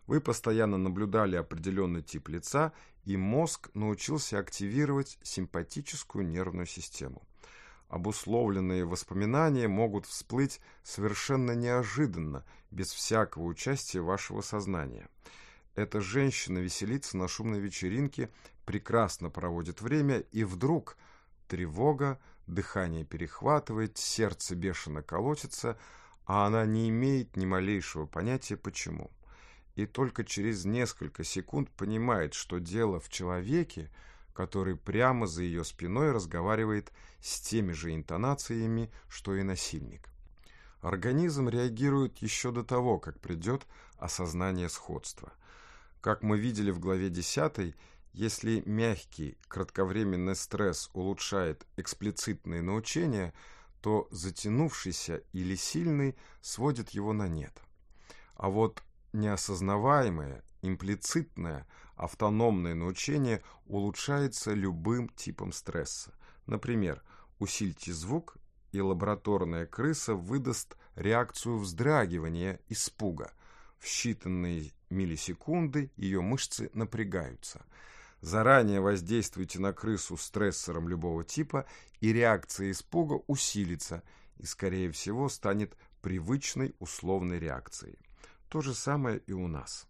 Вы постоянно наблюдали определенный тип лица, и мозг научился активировать симпатическую нервную систему. Обусловленные воспоминания могут всплыть совершенно неожиданно, без всякого участия вашего сознания. Эта женщина веселится на шумной вечеринке, прекрасно проводит время, и вдруг тревога, дыхание перехватывает, сердце бешено колотится, а она не имеет ни малейшего понятия почему и только через несколько секунд понимает, что дело в человеке, который прямо за ее спиной разговаривает с теми же интонациями, что и насильник. Организм реагирует еще до того, как придет осознание сходства. Как мы видели в главе 10, если мягкий, кратковременный стресс улучшает эксплицитные научения, то затянувшийся или сильный сводит его на нет. А вот неосознаваемое, имплицитное, автономное научение улучшается любым типом стресса. Например, усильте звук, и лабораторная крыса выдаст реакцию вздрагивания, испуга. В считанные миллисекунды ее мышцы напрягаются. Заранее воздействуйте на крысу стрессором любого типа, и реакция испуга усилится и, скорее всего, станет привычной условной реакцией. То же самое и у нас.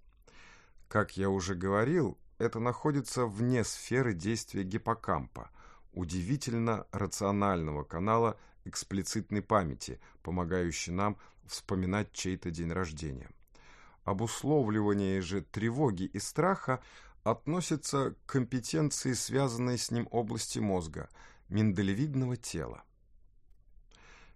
Как я уже говорил, это находится вне сферы действия гиппокампа, удивительно рационального канала эксплицитной памяти, помогающий нам вспоминать чей-то день рождения. Обусловливание же тревоги и страха относится к компетенции, связанной с ним области мозга, миндалевидного тела.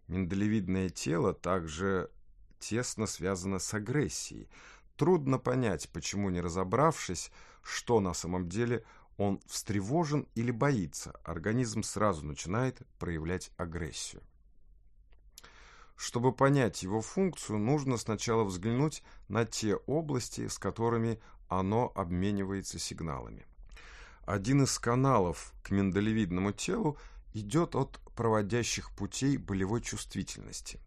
Миндалевидное тело также тесно связано с агрессией. Трудно понять, почему, не разобравшись, что на самом деле он встревожен или боится, организм сразу начинает проявлять агрессию. Чтобы понять его функцию, нужно сначала взглянуть на те области, с которыми оно обменивается сигналами. Один из каналов к миндалевидному телу идет от проводящих путей болевой чувствительности.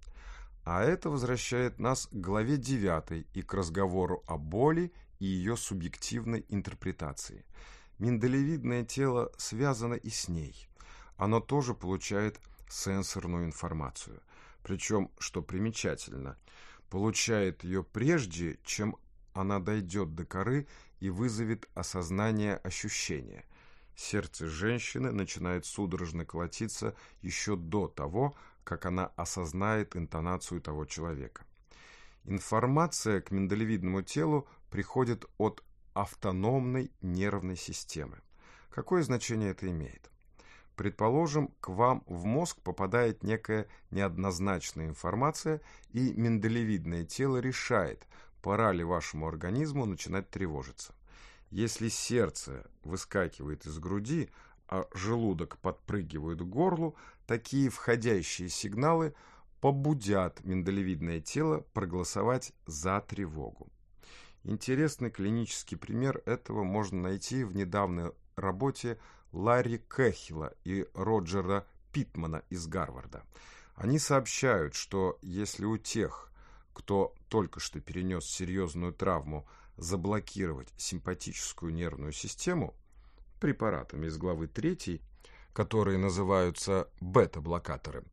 А это возвращает нас к главе 9 и к разговору о боли и ее субъективной интерпретации. Миндалевидное тело связано и с ней. Оно тоже получает сенсорную информацию. Причем, что примечательно, получает ее прежде, чем она дойдет до коры и вызовет осознание ощущения. Сердце женщины начинает судорожно колотиться еще до того, как она осознает интонацию того человека. Информация к миндалевидному телу приходит от автономной нервной системы. Какое значение это имеет? Предположим, к вам в мозг попадает некая неоднозначная информация, и миндалевидное тело решает, пора ли вашему организму начинать тревожиться. Если сердце выскакивает из груди, а желудок подпрыгивают к горлу, такие входящие сигналы побудят миндалевидное тело проголосовать за тревогу. Интересный клинический пример этого можно найти в недавней работе Ларри Кэхила и Роджера Питмана из Гарварда. Они сообщают, что если у тех, кто только что перенес серьезную травму, заблокировать симпатическую нервную систему, препаратами из главы 3, которые называются бета-блокаторы,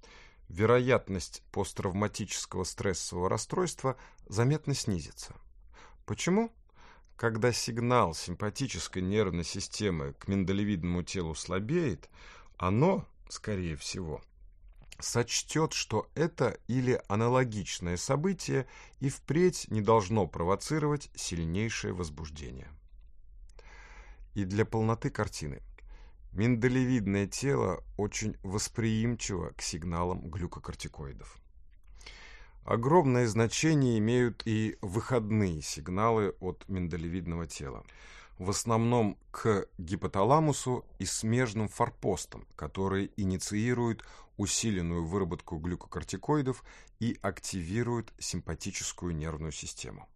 вероятность посттравматического стрессового расстройства заметно снизится. Почему? Когда сигнал симпатической нервной системы к миндалевидному телу слабеет, оно, скорее всего, сочтет, что это или аналогичное событие и впредь не должно провоцировать сильнейшее возбуждение и для полноты картины. Миндалевидное тело очень восприимчиво к сигналам глюкокортикоидов. Огромное значение имеют и выходные сигналы от миндалевидного тела, в основном к гипоталамусу и смежным форпостам, которые инициируют усиленную выработку глюкокортикоидов и активируют симпатическую нервную систему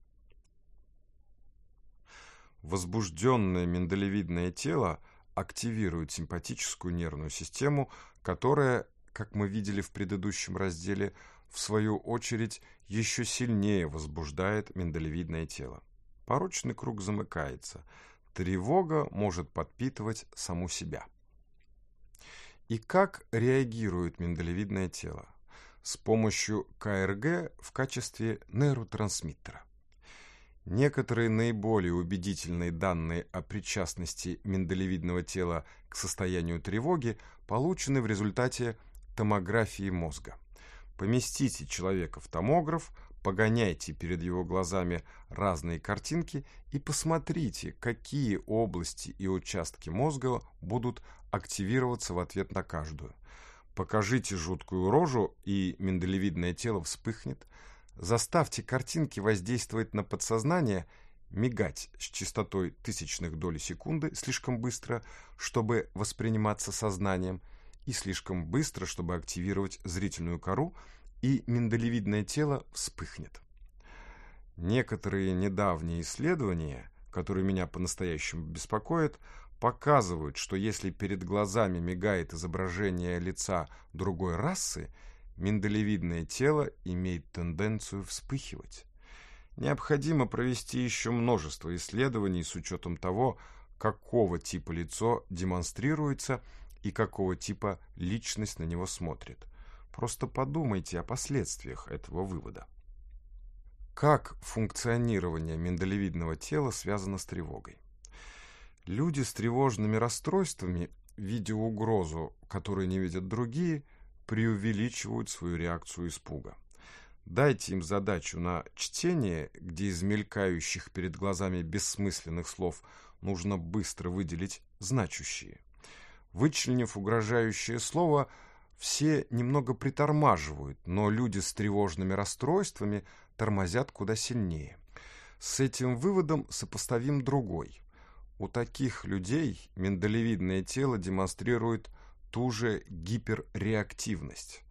возбужденное миндалевидное тело активирует симпатическую нервную систему, которая, как мы видели в предыдущем разделе, в свою очередь еще сильнее возбуждает миндалевидное тело. Порочный круг замыкается. Тревога может подпитывать саму себя. И как реагирует миндалевидное тело? С помощью КРГ в качестве нейротрансмиттера. Некоторые наиболее убедительные данные о причастности миндалевидного тела к состоянию тревоги получены в результате томографии мозга. Поместите человека в томограф, погоняйте перед его глазами разные картинки и посмотрите, какие области и участки мозга будут активироваться в ответ на каждую. Покажите жуткую рожу, и миндалевидное тело вспыхнет – Заставьте картинки воздействовать на подсознание, мигать с частотой тысячных долей секунды слишком быстро, чтобы восприниматься сознанием, и слишком быстро, чтобы активировать зрительную кору, и миндалевидное тело вспыхнет. Некоторые недавние исследования, которые меня по-настоящему беспокоят, показывают, что если перед глазами мигает изображение лица другой расы – миндалевидное тело имеет тенденцию вспыхивать. Необходимо провести еще множество исследований с учетом того, какого типа лицо демонстрируется и какого типа личность на него смотрит. Просто подумайте о последствиях этого вывода. Как функционирование миндалевидного тела связано с тревогой? Люди с тревожными расстройствами, видя угрозу, которую не видят другие – преувеличивают свою реакцию испуга. Дайте им задачу на чтение, где из мелькающих перед глазами бессмысленных слов нужно быстро выделить значущие. Вычленив угрожающее слово, все немного притормаживают, но люди с тревожными расстройствами тормозят куда сильнее. С этим выводом сопоставим другой. У таких людей миндалевидное тело демонстрирует – ту же гиперреактивность.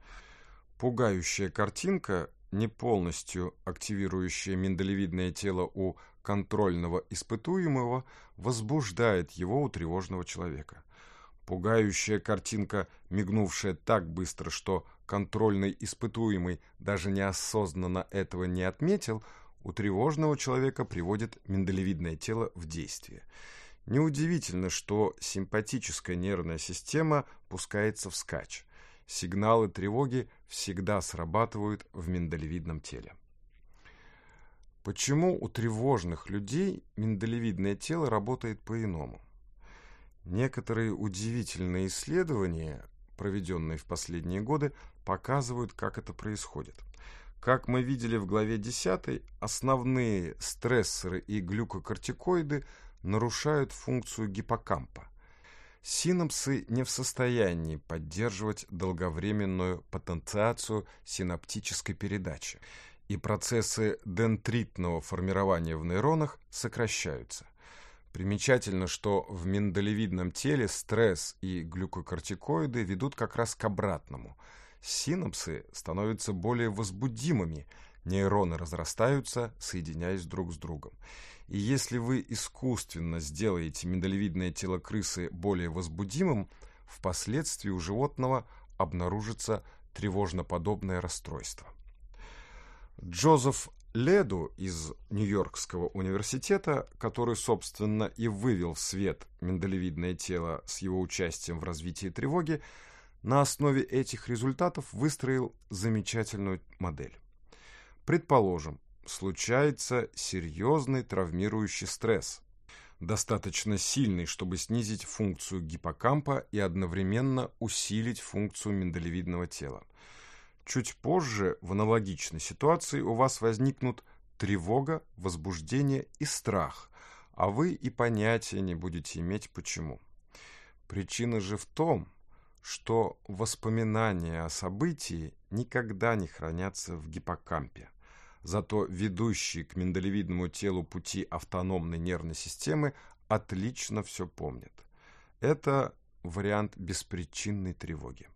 Пугающая картинка, не полностью активирующая миндалевидное тело у контрольного испытуемого, возбуждает его у тревожного человека. Пугающая картинка, мигнувшая так быстро, что контрольный испытуемый даже неосознанно этого не отметил, у тревожного человека приводит миндалевидное тело в действие – Неудивительно, что симпатическая нервная система пускается в скач. Сигналы тревоги всегда срабатывают в миндалевидном теле. Почему у тревожных людей миндалевидное тело работает по-иному? Некоторые удивительные исследования, проведенные в последние годы, показывают, как это происходит. Как мы видели в главе 10, основные стрессоры и глюкокортикоиды – нарушают функцию гиппокампа. Синапсы не в состоянии поддерживать долговременную потенциацию синаптической передачи, и процессы дентритного формирования в нейронах сокращаются. Примечательно, что в миндалевидном теле стресс и глюкокортикоиды ведут как раз к обратному. Синапсы становятся более возбудимыми, нейроны разрастаются, соединяясь друг с другом. Если вы искусственно сделаете миндалевидное тело крысы более возбудимым, впоследствии у животного обнаружится тревожно-подобное расстройство. Джозеф Леду из Нью-Йоркского университета, который, собственно, и вывел в свет миндалевидное тело с его участием в развитии тревоги, на основе этих результатов выстроил замечательную модель. Предположим, случается серьезный травмирующий стресс, достаточно сильный, чтобы снизить функцию гиппокампа и одновременно усилить функцию миндалевидного тела. Чуть позже, в аналогичной ситуации, у вас возникнут тревога, возбуждение и страх, а вы и понятия не будете иметь почему. Причина же в том, что воспоминания о событии никогда не хранятся в гиппокампе. Зато ведущий к миндалевидному телу пути автономной нервной системы отлично все помнит. Это вариант беспричинной тревоги.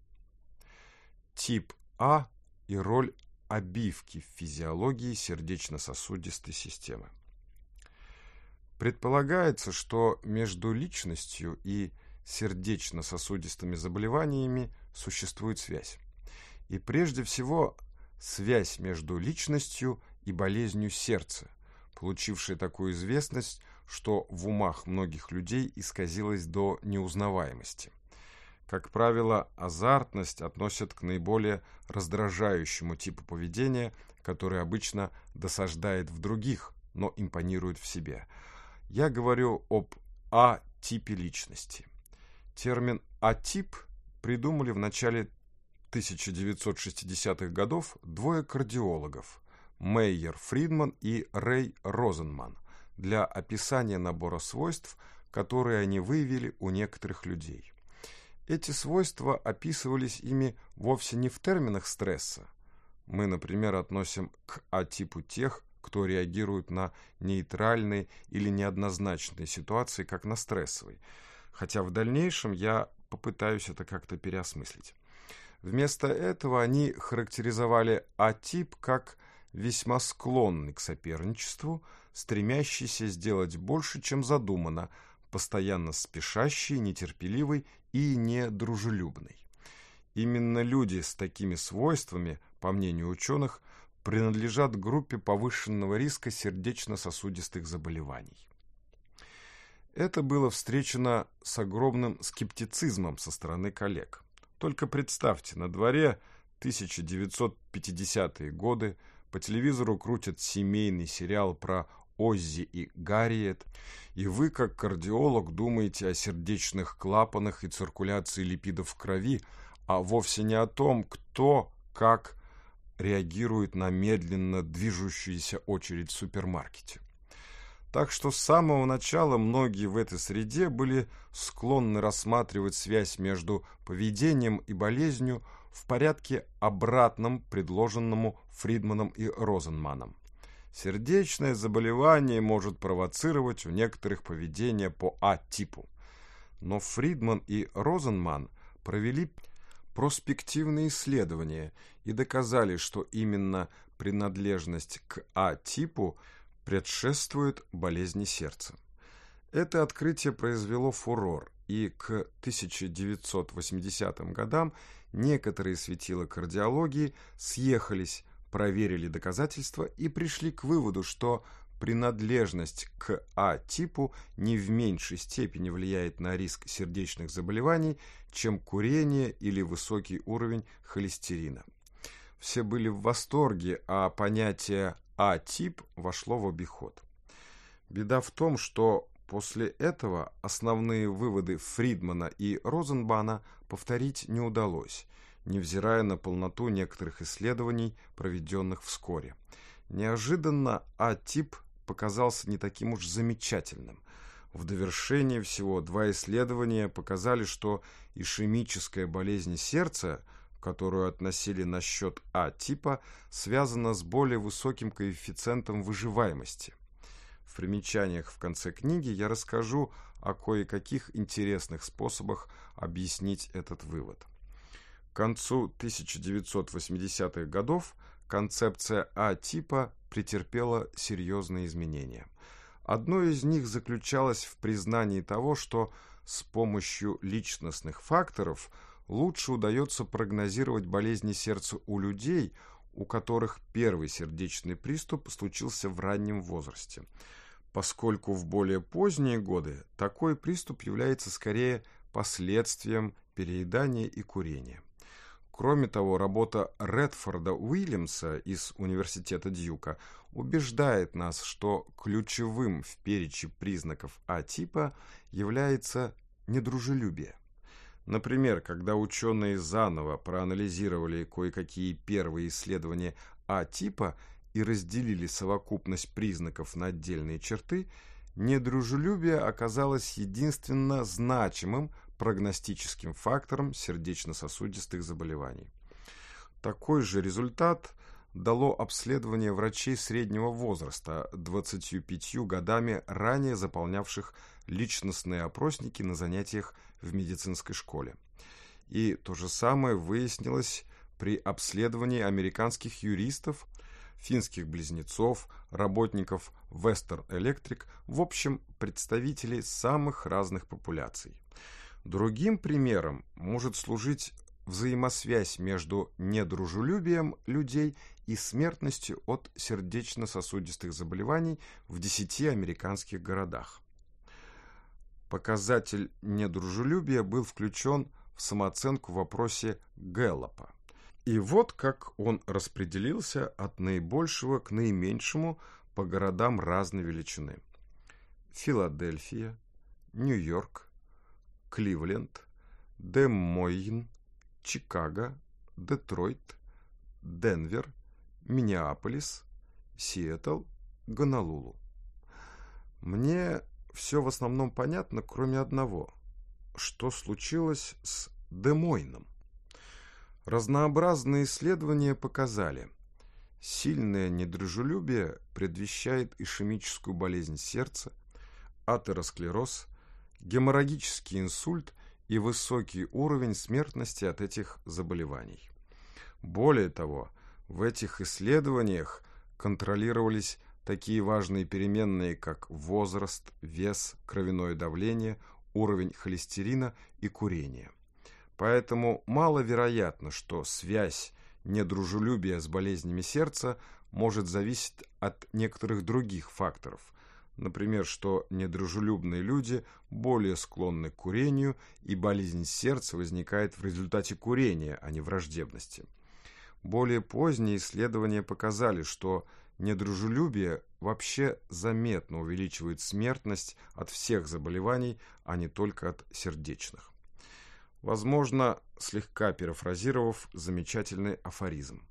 Тип А и роль обивки в физиологии сердечно-сосудистой системы. Предполагается, что между личностью и сердечно-сосудистыми заболеваниями существует связь. И прежде всего связь между личностью и болезнью сердца, получившей такую известность, что в умах многих людей исказилась до неузнаваемости. Как правило, азартность относят к наиболее раздражающему типу поведения, который обычно досаждает в других, но импонирует в себе. Я говорю об А-типе личности. Термин «атип» придумали в начале 1960-х годов двое кардиологов – Мейер Фридман и Рэй Розенман – для описания набора свойств, которые они выявили у некоторых людей. Эти свойства описывались ими вовсе не в терминах стресса. Мы, например, относим к А-типу тех, кто реагирует на нейтральные или неоднозначные ситуации, как на стрессовый, Хотя в дальнейшем я попытаюсь это как-то переосмыслить. Вместо этого они характеризовали атип как весьма склонный к соперничеству, стремящийся сделать больше, чем задумано, постоянно спешащий, нетерпеливый и недружелюбный. Именно люди с такими свойствами, по мнению ученых, принадлежат группе повышенного риска сердечно-сосудистых заболеваний. Это было встречено с огромным скептицизмом со стороны коллег. Только представьте, на дворе 1950-е годы по телевизору крутят семейный сериал про Оззи и Гарриет, и вы, как кардиолог, думаете о сердечных клапанах и циркуляции липидов в крови, а вовсе не о том, кто, как реагирует на медленно движущуюся очередь в супермаркете. Так что с самого начала многие в этой среде были склонны рассматривать связь между поведением и болезнью в порядке обратном предложенному Фридманом и Розенманом. Сердечное заболевание может провоцировать у некоторых поведение по А-типу. Но Фридман и Розенман провели проспективные исследования и доказали, что именно принадлежность к А-типу – предшествует болезни сердца. Это открытие произвело фурор, и к 1980 годам некоторые светила кардиологии съехались, проверили доказательства и пришли к выводу, что принадлежность к А-типу не в меньшей степени влияет на риск сердечных заболеваний, чем курение или высокий уровень холестерина. Все были в восторге, а понятие а тип вошло в обиход. Беда в том, что после этого основные выводы Фридмана и Розенбана повторить не удалось, невзирая на полноту некоторых исследований, проведенных вскоре. Неожиданно А-тип показался не таким уж замечательным. В довершение всего два исследования показали, что ишемическая болезнь сердца – которую относили на счет А-типа, связана с более высоким коэффициентом выживаемости. В примечаниях в конце книги я расскажу о кое-каких интересных способах объяснить этот вывод. К концу 1980-х годов концепция А-типа претерпела серьезные изменения. Одно из них заключалось в признании того, что с помощью личностных факторов – лучше удается прогнозировать болезни сердца у людей, у которых первый сердечный приступ случился в раннем возрасте, поскольку в более поздние годы такой приступ является скорее последствием переедания и курения. Кроме того, работа Редфорда Уильямса из Университета Дьюка убеждает нас, что ключевым в перечи признаков А-типа является недружелюбие. Например, когда ученые заново проанализировали кое-какие первые исследования А-типа и разделили совокупность признаков на отдельные черты, недружелюбие оказалось единственно значимым прогностическим фактором сердечно-сосудистых заболеваний. Такой же результат – дало обследование врачей среднего возраста 25 годами ранее заполнявших личностные опросники на занятиях в медицинской школе. И то же самое выяснилось при обследовании американских юристов, финских близнецов, работников Western Electric, в общем, представителей самых разных популяций. Другим примером может служить взаимосвязь между недружелюбием людей и смертностью от сердечно-сосудистых заболеваний в 10 американских городах. Показатель недружелюбия был включен в самооценку в вопросе Гэллопа. И вот как он распределился от наибольшего к наименьшему по городам разной величины. Филадельфия, Нью-Йорк, Кливленд, Демойн, Чикаго, Детройт, Денвер, Миннеаполис, Сиэтл, Гонолулу. Мне все в основном понятно, кроме одного. Что случилось с Демойном? Разнообразные исследования показали, сильное недружелюбие предвещает ишемическую болезнь сердца, атеросклероз, геморрагический инсульт – и высокий уровень смертности от этих заболеваний. Более того, в этих исследованиях контролировались такие важные переменные, как возраст, вес, кровяное давление, уровень холестерина и курение. Поэтому маловероятно, что связь недружелюбия с болезнями сердца может зависеть от некоторых других факторов – например, что недружелюбные люди более склонны к курению, и болезнь сердца возникает в результате курения, а не враждебности. Более поздние исследования показали, что недружелюбие вообще заметно увеличивает смертность от всех заболеваний, а не только от сердечных. Возможно, слегка перефразировав замечательный афоризм.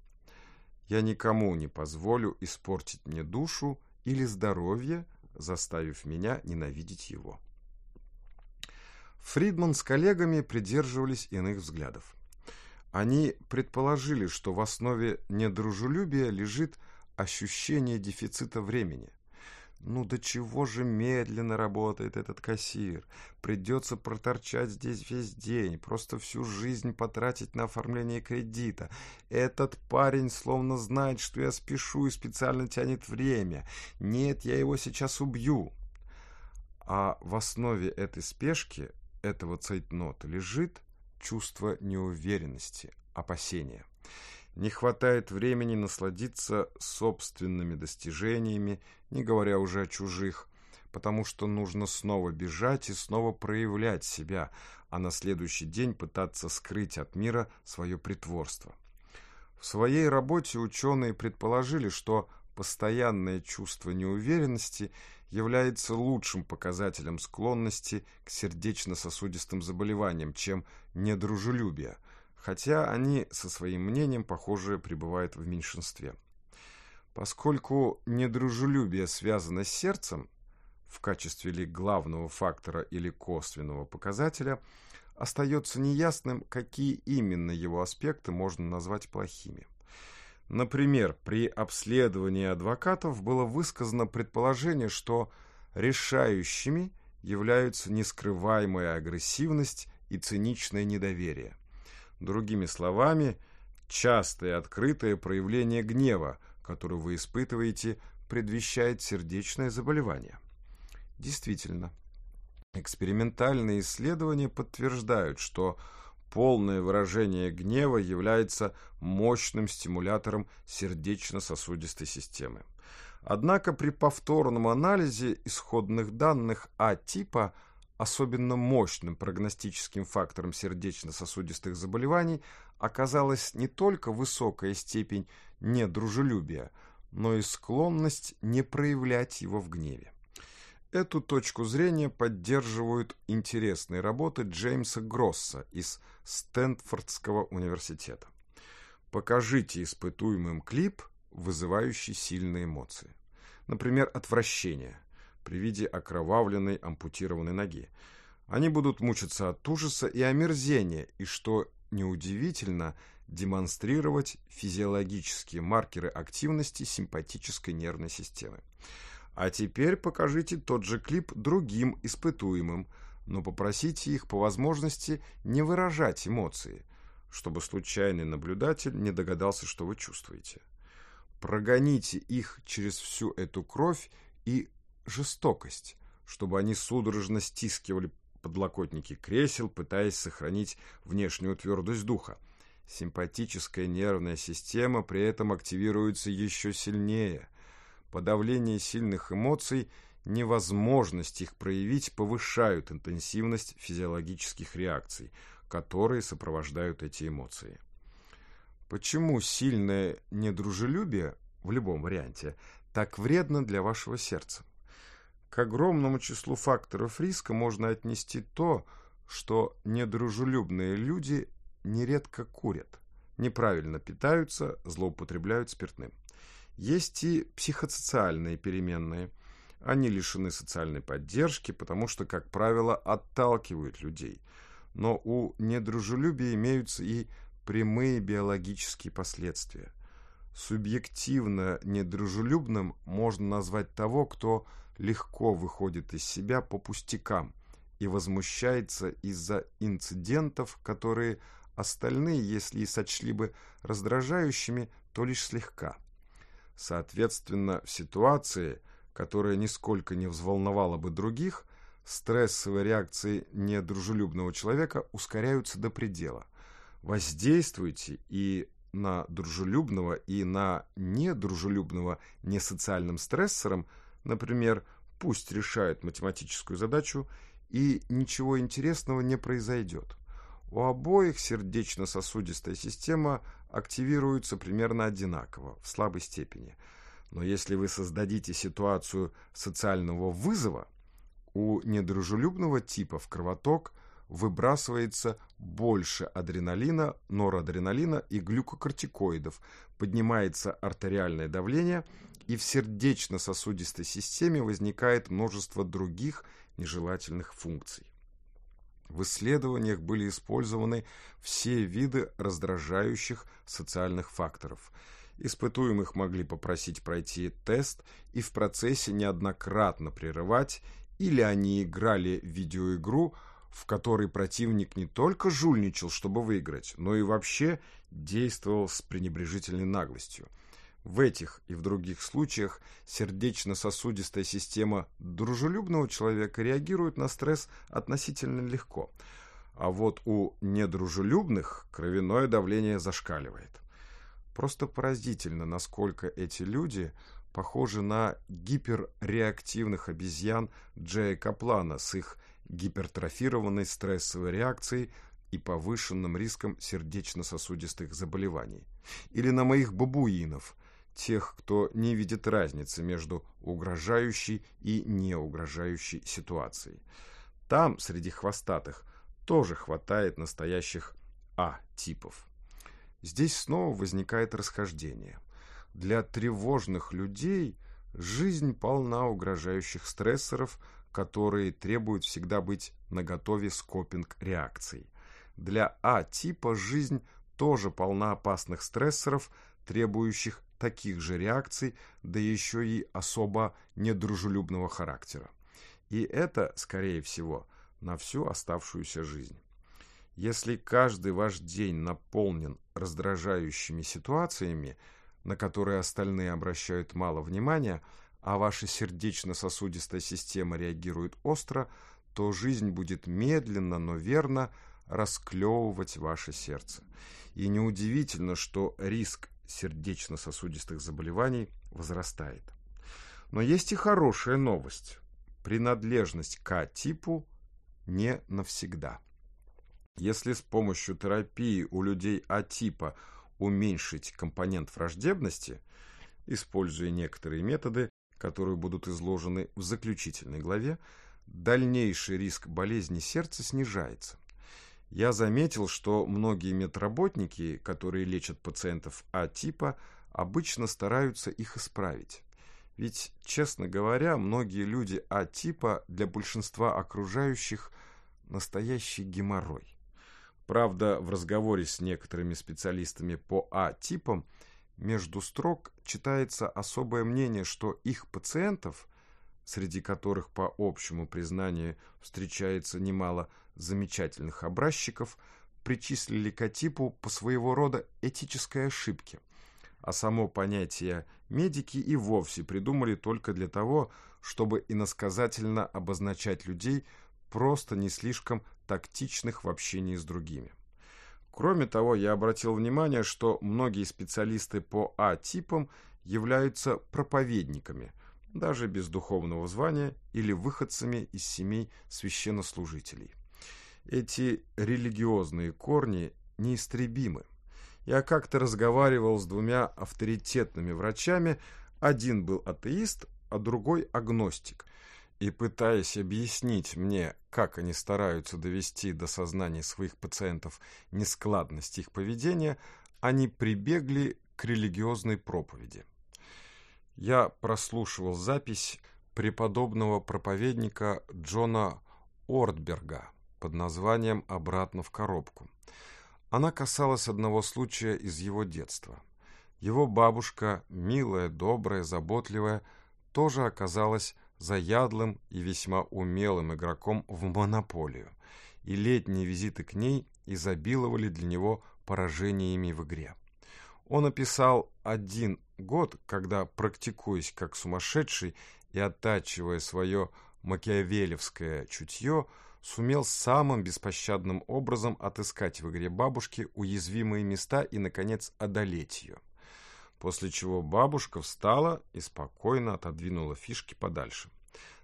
«Я никому не позволю испортить мне душу или здоровье, заставив меня ненавидеть его. Фридман с коллегами придерживались иных взглядов. Они предположили, что в основе недружелюбия лежит ощущение дефицита времени, ну до чего же медленно работает этот кассир? Придется проторчать здесь весь день, просто всю жизнь потратить на оформление кредита. Этот парень словно знает, что я спешу и специально тянет время. Нет, я его сейчас убью. А в основе этой спешки, этого цейтнота, лежит чувство неуверенности, опасения не хватает времени насладиться собственными достижениями, не говоря уже о чужих, потому что нужно снова бежать и снова проявлять себя, а на следующий день пытаться скрыть от мира свое притворство. В своей работе ученые предположили, что постоянное чувство неуверенности является лучшим показателем склонности к сердечно-сосудистым заболеваниям, чем недружелюбие – хотя они со своим мнением, похоже, пребывают в меньшинстве. Поскольку недружелюбие связано с сердцем в качестве ли главного фактора или косвенного показателя, остается неясным, какие именно его аспекты можно назвать плохими. Например, при обследовании адвокатов было высказано предположение, что решающими являются нескрываемая агрессивность и циничное недоверие. Другими словами, частое открытое проявление гнева, которое вы испытываете, предвещает сердечное заболевание. Действительно, экспериментальные исследования подтверждают, что полное выражение гнева является мощным стимулятором сердечно-сосудистой системы. Однако при повторном анализе исходных данных А-типа – особенно мощным прогностическим фактором сердечно-сосудистых заболеваний оказалась не только высокая степень недружелюбия, но и склонность не проявлять его в гневе. Эту точку зрения поддерживают интересные работы Джеймса Гросса из Стэнфордского университета. Покажите испытуемым клип, вызывающий сильные эмоции. Например, отвращение, при виде окровавленной ампутированной ноги. Они будут мучиться от ужаса и омерзения, и, что неудивительно, демонстрировать физиологические маркеры активности симпатической нервной системы. А теперь покажите тот же клип другим испытуемым, но попросите их по возможности не выражать эмоции, чтобы случайный наблюдатель не догадался, что вы чувствуете. Прогоните их через всю эту кровь и жестокость, чтобы они судорожно стискивали подлокотники кресел, пытаясь сохранить внешнюю твердость духа. Симпатическая нервная система при этом активируется еще сильнее. Подавление сильных эмоций, невозможность их проявить повышают интенсивность физиологических реакций, которые сопровождают эти эмоции. Почему сильное недружелюбие в любом варианте так вредно для вашего сердца? К огромному числу факторов риска можно отнести то, что недружелюбные люди нередко курят, неправильно питаются, злоупотребляют спиртным. Есть и психосоциальные переменные. Они лишены социальной поддержки, потому что, как правило, отталкивают людей. Но у недружелюбия имеются и прямые биологические последствия. Субъективно недружелюбным можно назвать того, кто – легко выходит из себя по пустякам и возмущается из-за инцидентов, которые остальные, если и сочли бы раздражающими, то лишь слегка. Соответственно, в ситуации, которая нисколько не взволновала бы других, стрессовые реакции недружелюбного человека ускоряются до предела. Воздействуйте и на дружелюбного, и на недружелюбного несоциальным стрессором – Например, пусть решают математическую задачу, и ничего интересного не произойдет. У обоих сердечно-сосудистая система активируется примерно одинаково, в слабой степени. Но если вы создадите ситуацию социального вызова, у недружелюбного типа в кровоток выбрасывается больше адреналина, норадреналина и глюкокортикоидов, поднимается артериальное давление – и в сердечно-сосудистой системе возникает множество других нежелательных функций. В исследованиях были использованы все виды раздражающих социальных факторов. Испытуемых могли попросить пройти тест и в процессе неоднократно прерывать, или они играли в видеоигру, в которой противник не только жульничал, чтобы выиграть, но и вообще действовал с пренебрежительной наглостью – в этих и в других случаях сердечно-сосудистая система дружелюбного человека реагирует на стресс относительно легко, а вот у недружелюбных кровяное давление зашкаливает. Просто поразительно, насколько эти люди похожи на гиперреактивных обезьян Джея Каплана с их гипертрофированной стрессовой реакцией и повышенным риском сердечно-сосудистых заболеваний. Или на моих бабуинов – тех, кто не видит разницы между угрожающей и неугрожающей ситуацией. Там, среди хвостатых, тоже хватает настоящих А-типов. Здесь снова возникает расхождение. Для тревожных людей жизнь полна угрожающих стрессоров, которые требуют всегда быть наготове с копинг-реакцией. Для А-типа жизнь тоже полна опасных стрессоров, требующих таких же реакций, да еще и особо недружелюбного характера. И это, скорее всего, на всю оставшуюся жизнь. Если каждый ваш день наполнен раздражающими ситуациями, на которые остальные обращают мало внимания, а ваша сердечно-сосудистая система реагирует остро, то жизнь будет медленно, но верно расклевывать ваше сердце. И неудивительно, что риск сердечно-сосудистых заболеваний возрастает. Но есть и хорошая новость. Принадлежность к типу не навсегда. Если с помощью терапии у людей А-типа уменьшить компонент враждебности, используя некоторые методы, которые будут изложены в заключительной главе, дальнейший риск болезни сердца снижается. Я заметил, что многие медработники, которые лечат пациентов А-типа, обычно стараются их исправить. Ведь, честно говоря, многие люди А-типа для большинства окружающих – настоящий геморрой. Правда, в разговоре с некоторыми специалистами по А-типам между строк читается особое мнение, что их пациентов, среди которых по общему признанию встречается немало – замечательных образчиков причислили к типу по своего рода этической ошибки, а само понятие «медики» и вовсе придумали только для того, чтобы иносказательно обозначать людей, просто не слишком тактичных в общении с другими. Кроме того, я обратил внимание, что многие специалисты по А-типам являются проповедниками, даже без духовного звания или выходцами из семей священнослужителей эти религиозные корни неистребимы. Я как-то разговаривал с двумя авторитетными врачами, один был атеист, а другой агностик. И пытаясь объяснить мне, как они стараются довести до сознания своих пациентов нескладность их поведения, они прибегли к религиозной проповеди. Я прослушивал запись преподобного проповедника Джона Ордберга – под названием «Обратно в коробку». Она касалась одного случая из его детства. Его бабушка, милая, добрая, заботливая, тоже оказалась заядлым и весьма умелым игроком в монополию, и летние визиты к ней изобиловали для него поражениями в игре. Он описал один год, когда, практикуясь как сумасшедший и оттачивая свое макиавелевское чутье, сумел самым беспощадным образом отыскать в игре бабушки уязвимые места и, наконец, одолеть ее. После чего бабушка встала и спокойно отодвинула фишки подальше.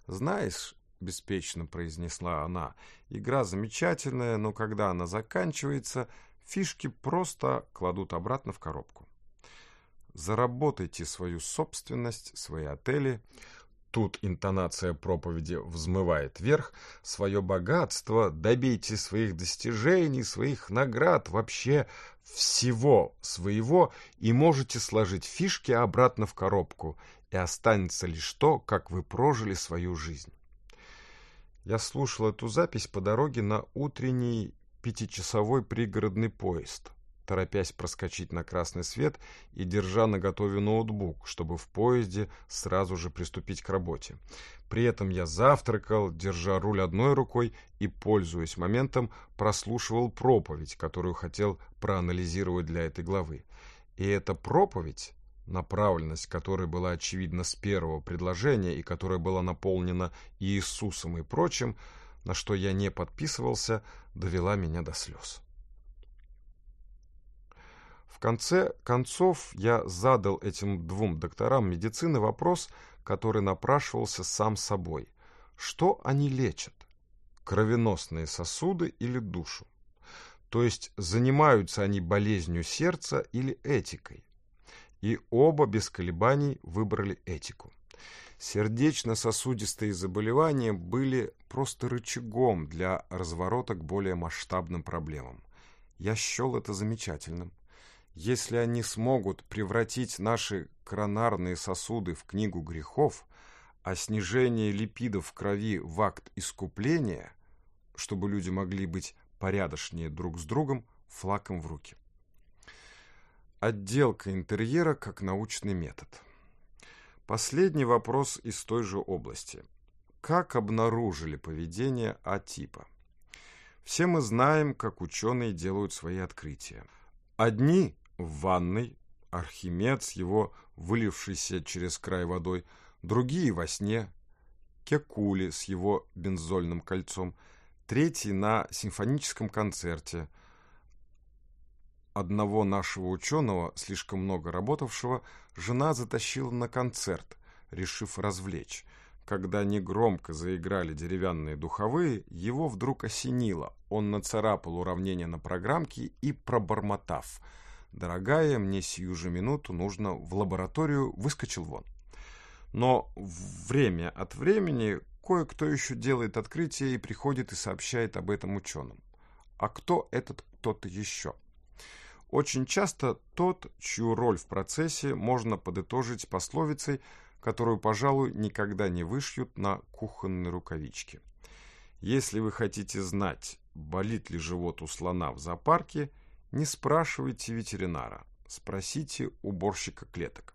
«Знаешь, — беспечно произнесла она, — игра замечательная, но когда она заканчивается, фишки просто кладут обратно в коробку. Заработайте свою собственность, свои отели — тут интонация проповеди взмывает вверх, свое богатство, добейте своих достижений, своих наград, вообще всего своего, и можете сложить фишки обратно в коробку, и останется лишь то, как вы прожили свою жизнь. Я слушал эту запись по дороге на утренний пятичасовой пригородный поезд – торопясь проскочить на красный свет и держа наготове ноутбук, чтобы в поезде сразу же приступить к работе. При этом я завтракал, держа руль одной рукой и, пользуясь моментом, прослушивал проповедь, которую хотел проанализировать для этой главы. И эта проповедь направленность которой была очевидна с первого предложения и которая была наполнена Иисусом и прочим, на что я не подписывался, довела меня до слез конце концов я задал этим двум докторам медицины вопрос, который напрашивался сам собой. Что они лечат? Кровеносные сосуды или душу? То есть занимаются они болезнью сердца или этикой? И оба без колебаний выбрали этику. Сердечно-сосудистые заболевания были просто рычагом для разворота к более масштабным проблемам. Я счел это замечательным. Если они смогут превратить наши коронарные сосуды в книгу грехов, а снижение липидов в крови в акт искупления, чтобы люди могли быть порядочнее друг с другом, флаком в руки. Отделка интерьера как научный метод. Последний вопрос из той же области. Как обнаружили поведение А-типа? Все мы знаем, как ученые делают свои открытия. Одни в ванной, Архимед с его вылившейся через край водой, другие во сне, Кекули с его бензольным кольцом, третий на симфоническом концерте. Одного нашего ученого, слишком много работавшего, жена затащила на концерт, решив развлечь. Когда негромко заиграли деревянные духовые, его вдруг осенило. Он нацарапал уравнение на программке и, пробормотав – «Дорогая, мне сию же минуту нужно в лабораторию», выскочил вон. Но время от времени кое-кто еще делает открытие и приходит и сообщает об этом ученым. А кто этот кто-то еще? Очень часто тот, чью роль в процессе можно подытожить пословицей, которую, пожалуй, никогда не вышьют на кухонной рукавичке. Если вы хотите знать, болит ли живот у слона в зоопарке – не спрашивайте ветеринара, спросите уборщика клеток.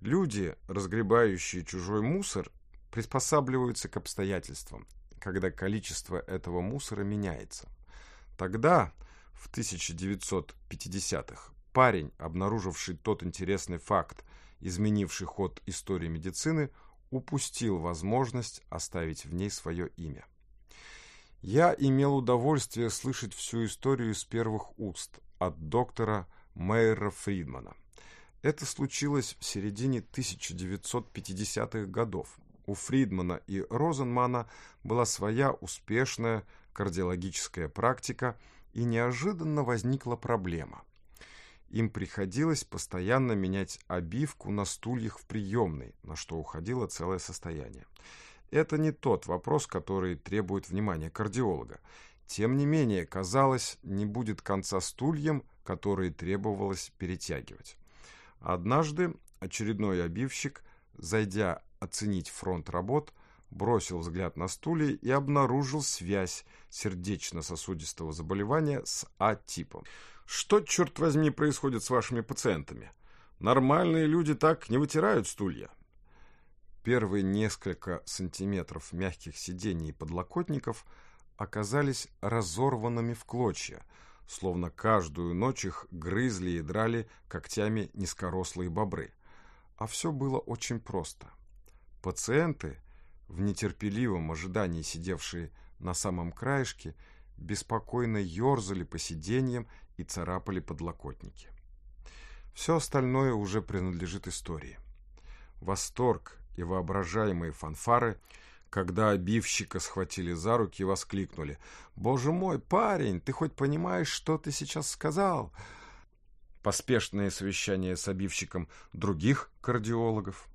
Люди, разгребающие чужой мусор, приспосабливаются к обстоятельствам, когда количество этого мусора меняется. Тогда, в 1950-х, парень, обнаруживший тот интересный факт, изменивший ход истории медицины, упустил возможность оставить в ней свое имя. Я имел удовольствие слышать всю историю с первых уст от доктора Мейера Фридмана. Это случилось в середине 1950-х годов. У Фридмана и Розенмана была своя успешная кардиологическая практика, и неожиданно возникла проблема. Им приходилось постоянно менять обивку на стульях в приемной, на что уходило целое состояние. Это не тот вопрос, который требует внимания кардиолога. Тем не менее, казалось, не будет конца стульям, которые требовалось перетягивать. Однажды очередной обивщик, зайдя оценить фронт работ, бросил взгляд на стулья и обнаружил связь сердечно-сосудистого заболевания с А-типом. «Что, черт возьми, происходит с вашими пациентами? Нормальные люди так не вытирают стулья. Первые несколько сантиметров мягких сидений и подлокотников оказались разорванными в клочья, словно каждую ночь их грызли и драли когтями низкорослые бобры. А все было очень просто. Пациенты, в нетерпеливом ожидании сидевшие на самом краешке, беспокойно ерзали по сиденьям и царапали подлокотники. Все остальное уже принадлежит истории. Восторг, и воображаемые фанфары, когда обивщика схватили за руки и воскликнули «Боже мой, парень, ты хоть понимаешь, что ты сейчас сказал?» Поспешные совещания с обивщиком других кардиологов.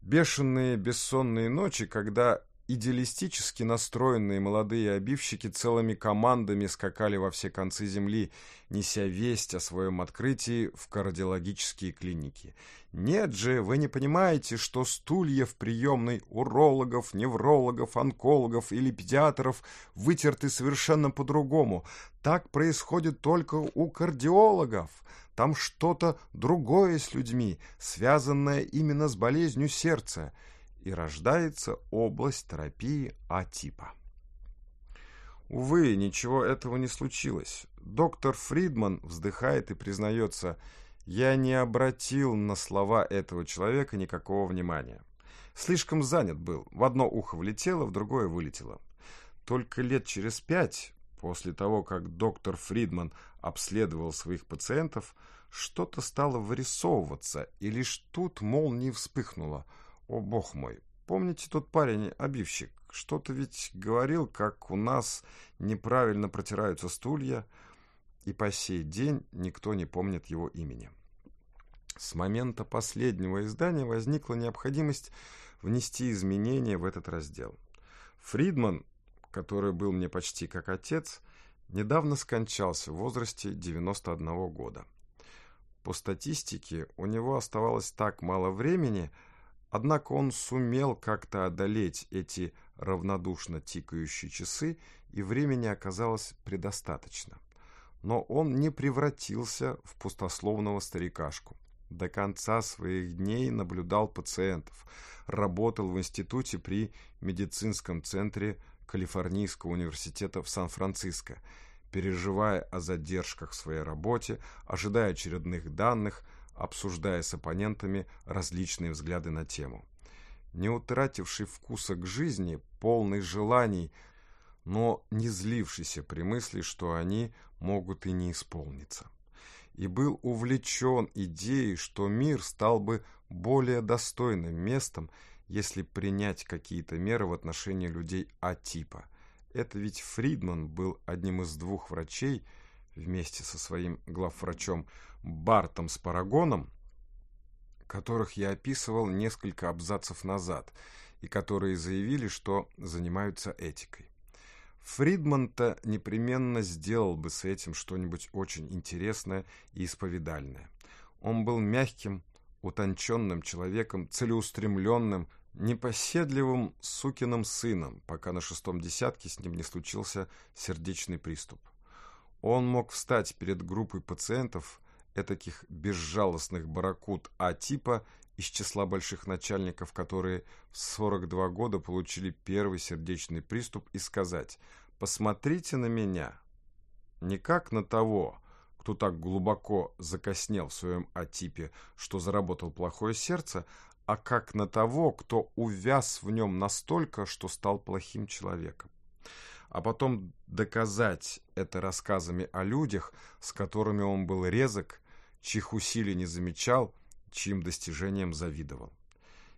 Бешеные бессонные ночи, когда идеалистически настроенные молодые обивщики целыми командами скакали во все концы земли, неся весть о своем открытии в кардиологические клиники. Нет же, вы не понимаете, что стульев приемной урологов, неврологов, онкологов или педиатров вытерты совершенно по-другому. Так происходит только у кардиологов. Там что-то другое с людьми, связанное именно с болезнью сердца и рождается область терапии А-типа. Увы, ничего этого не случилось. Доктор Фридман вздыхает и признается, я не обратил на слова этого человека никакого внимания. Слишком занят был, в одно ухо влетело, в другое вылетело. Только лет через пять, после того, как доктор Фридман обследовал своих пациентов, что-то стало вырисовываться, и лишь тут молния вспыхнуло. – о, бог мой, помните тот парень, обивщик? Что-то ведь говорил, как у нас неправильно протираются стулья, и по сей день никто не помнит его имени. С момента последнего издания возникла необходимость внести изменения в этот раздел. Фридман, который был мне почти как отец, недавно скончался в возрасте 91 года. По статистике у него оставалось так мало времени – Однако он сумел как-то одолеть эти равнодушно тикающие часы, и времени оказалось предостаточно. Но он не превратился в пустословного старикашку. До конца своих дней наблюдал пациентов, работал в институте при медицинском центре Калифорнийского университета в Сан-Франциско, переживая о задержках в своей работе, ожидая очередных данных – обсуждая с оппонентами различные взгляды на тему. Не утративший вкуса к жизни, полный желаний, но не злившийся при мысли, что они могут и не исполниться. И был увлечен идеей, что мир стал бы более достойным местом, если принять какие-то меры в отношении людей А-типа. Это ведь Фридман был одним из двух врачей, вместе со своим главврачом Бартом с Парагоном, которых я описывал несколько абзацев назад, и которые заявили, что занимаются этикой. Фридман-то непременно сделал бы с этим что-нибудь очень интересное и исповедальное. Он был мягким, утонченным человеком, целеустремленным, непоседливым сукиным сыном, пока на шестом десятке с ним не случился сердечный приступ. Он мог встать перед группой пациентов, этаких безжалостных баракут А-типа из числа больших начальников, которые в 42 года получили первый сердечный приступ, и сказать «Посмотрите на меня». Не как на того, кто так глубоко закоснел в своем атипе, что заработал плохое сердце, а как на того, кто увяз в нем настолько, что стал плохим человеком а потом доказать это рассказами о людях, с которыми он был резок, чьих усилий не замечал, чьим достижениям завидовал.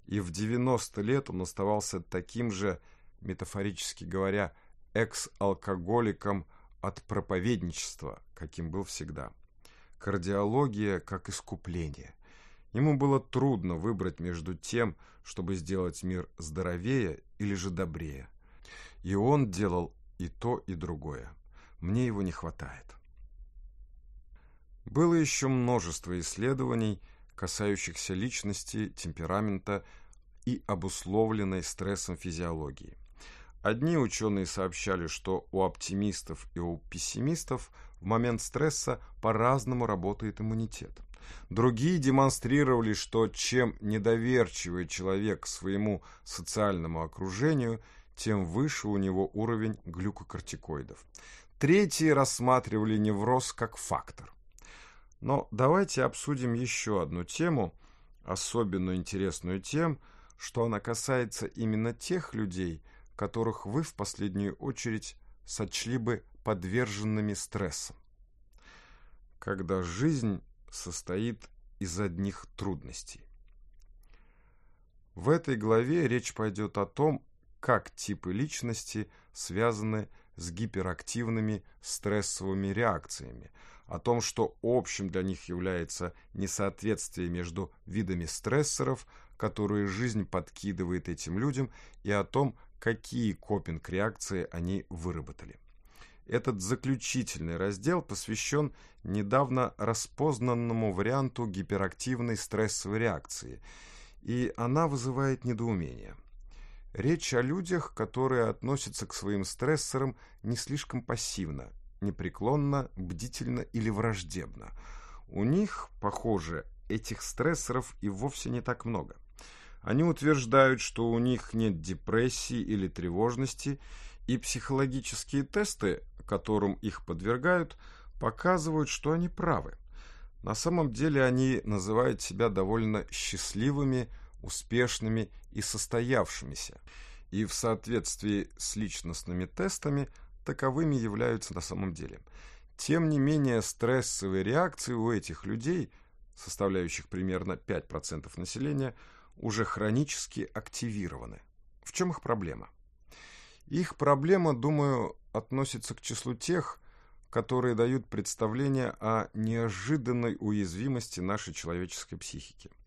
И в 90 лет он оставался таким же, метафорически говоря, экс-алкоголиком от проповедничества, каким был всегда. Кардиология как искупление. Ему было трудно выбрать между тем, чтобы сделать мир здоровее или же добрее. И он делал и то, и другое. Мне его не хватает. Было еще множество исследований, касающихся личности, темперамента и обусловленной стрессом физиологии. Одни ученые сообщали, что у оптимистов и у пессимистов в момент стресса по-разному работает иммунитет. Другие демонстрировали, что чем недоверчивый человек к своему социальному окружению – тем выше у него уровень глюкокортикоидов. Третьи рассматривали невроз как фактор. Но давайте обсудим еще одну тему, особенно интересную тем, что она касается именно тех людей, которых вы в последнюю очередь сочли бы подверженными стрессом, Когда жизнь состоит из одних трудностей. В этой главе речь пойдет о том, как типы личности связаны с гиперактивными стрессовыми реакциями, о том, что общим для них является несоответствие между видами стрессоров, которые жизнь подкидывает этим людям, и о том, какие копинг-реакции они выработали. Этот заключительный раздел посвящен недавно распознанному варианту гиперактивной стрессовой реакции, и она вызывает недоумение – Речь о людях, которые относятся к своим стрессорам не слишком пассивно, непреклонно, бдительно или враждебно. У них, похоже, этих стрессоров и вовсе не так много. Они утверждают, что у них нет депрессии или тревожности, и психологические тесты, которым их подвергают, показывают, что они правы. На самом деле они называют себя довольно счастливыми, успешными и состоявшимися. И в соответствии с личностными тестами таковыми являются на самом деле. Тем не менее, стрессовые реакции у этих людей, составляющих примерно 5% населения, уже хронически активированы. В чем их проблема? Их проблема, думаю, относится к числу тех, которые дают представление о неожиданной уязвимости нашей человеческой психики –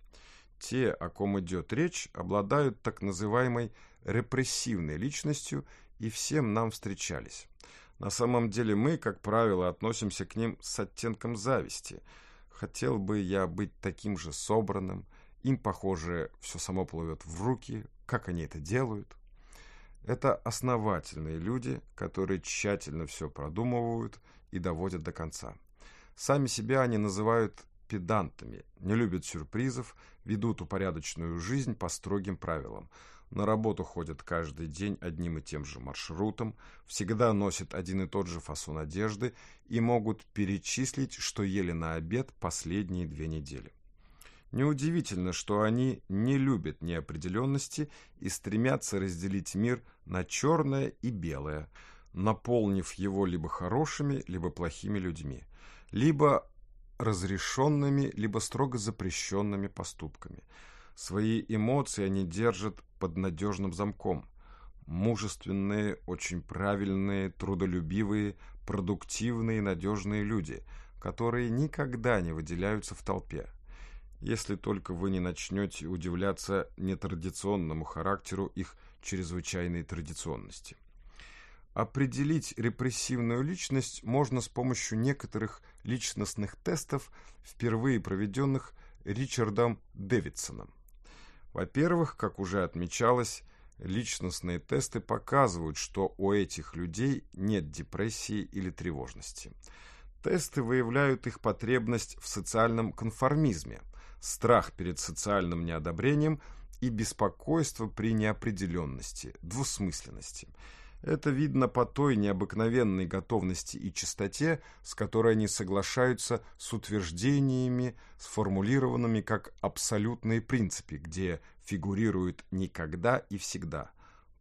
те, о ком идет речь, обладают так называемой репрессивной личностью и всем нам встречались. На самом деле мы, как правило, относимся к ним с оттенком зависти. Хотел бы я быть таким же собранным, им, похоже, все само плывет в руки, как они это делают. Это основательные люди, которые тщательно все продумывают и доводят до конца. Сами себя они называют педантами, не любят сюрпризов, ведут упорядоченную жизнь по строгим правилам. На работу ходят каждый день одним и тем же маршрутом, всегда носят один и тот же фасон одежды и могут перечислить, что ели на обед последние две недели. Неудивительно, что они не любят неопределенности и стремятся разделить мир на черное и белое, наполнив его либо хорошими, либо плохими людьми, либо разрешенными либо строго запрещенными поступками. Свои эмоции они держат под надежным замком. Мужественные, очень правильные, трудолюбивые, продуктивные, надежные люди, которые никогда не выделяются в толпе. Если только вы не начнете удивляться нетрадиционному характеру их чрезвычайной традиционности. Определить репрессивную личность можно с помощью некоторых личностных тестов, впервые проведенных Ричардом Дэвидсоном. Во-первых, как уже отмечалось, личностные тесты показывают, что у этих людей нет депрессии или тревожности. Тесты выявляют их потребность в социальном конформизме, страх перед социальным неодобрением и беспокойство при неопределенности, двусмысленности – это видно по той необыкновенной готовности и чистоте, с которой они соглашаются с утверждениями, сформулированными как абсолютные принципы, где фигурируют никогда и всегда.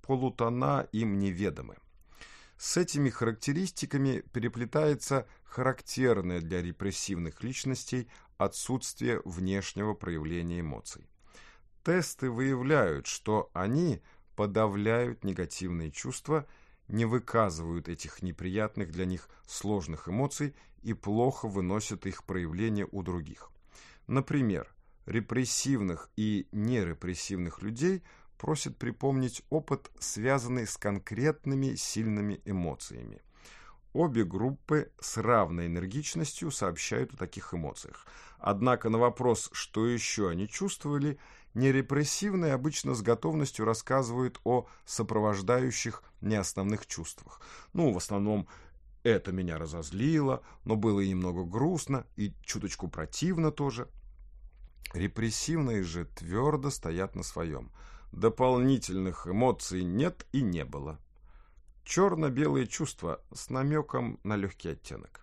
Полутона им неведомы. С этими характеристиками переплетается характерное для репрессивных личностей отсутствие внешнего проявления эмоций. Тесты выявляют, что они – подавляют негативные чувства, не выказывают этих неприятных для них сложных эмоций и плохо выносят их проявление у других. Например, репрессивных и нерепрессивных людей просят припомнить опыт, связанный с конкретными сильными эмоциями. Обе группы с равной энергичностью сообщают о таких эмоциях. Однако на вопрос, что еще они чувствовали, нерепрессивные обычно с готовностью рассказывают о сопровождающих неосновных чувствах. Ну, в основном, это меня разозлило, но было и немного грустно, и чуточку противно тоже. Репрессивные же твердо стоят на своем. Дополнительных эмоций нет и не было черно-белые чувства с намеком на легкий оттенок.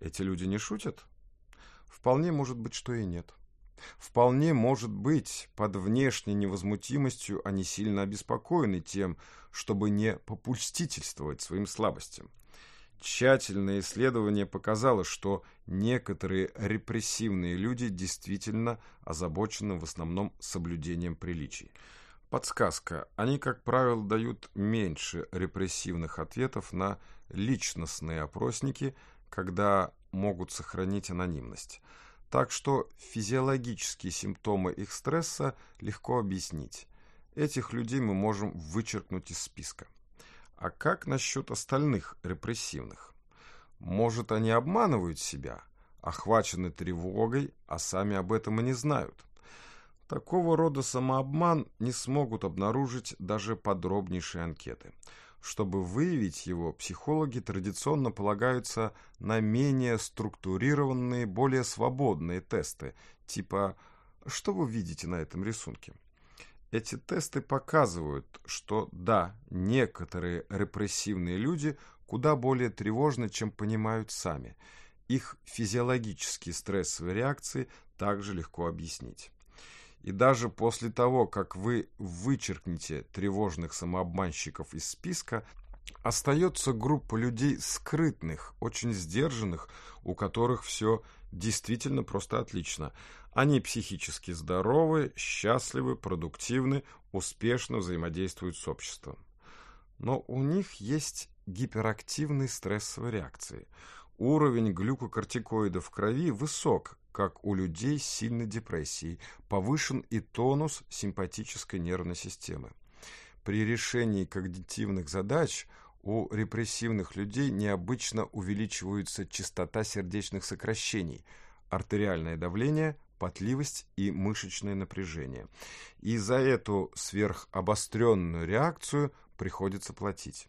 Эти люди не шутят? Вполне может быть, что и нет. Вполне может быть, под внешней невозмутимостью они сильно обеспокоены тем, чтобы не попустительствовать своим слабостям. Тщательное исследование показало, что некоторые репрессивные люди действительно озабочены в основном соблюдением приличий. Подсказка. Они, как правило, дают меньше репрессивных ответов на личностные опросники, когда могут сохранить анонимность. Так что физиологические симптомы их стресса легко объяснить. Этих людей мы можем вычеркнуть из списка. А как насчет остальных репрессивных? Может, они обманывают себя, охвачены тревогой, а сами об этом и не знают – Такого рода самообман не смогут обнаружить даже подробнейшие анкеты. Чтобы выявить его, психологи традиционно полагаются на менее структурированные, более свободные тесты, типа «Что вы видите на этом рисунке?». Эти тесты показывают, что да, некоторые репрессивные люди куда более тревожны, чем понимают сами. Их физиологические стрессовые реакции также легко объяснить. И даже после того, как вы вычеркнете тревожных самообманщиков из списка, остается группа людей скрытных, очень сдержанных, у которых все действительно просто отлично. Они психически здоровы, счастливы, продуктивны, успешно взаимодействуют с обществом. Но у них есть гиперактивные стрессовые реакции. Уровень глюкокортикоидов в крови высок, как у людей с сильной депрессией, повышен и тонус симпатической нервной системы. При решении когнитивных задач у репрессивных людей необычно увеличиваются частота сердечных сокращений, артериальное давление, потливость и мышечное напряжение. И за эту сверхобостренную реакцию приходится платить.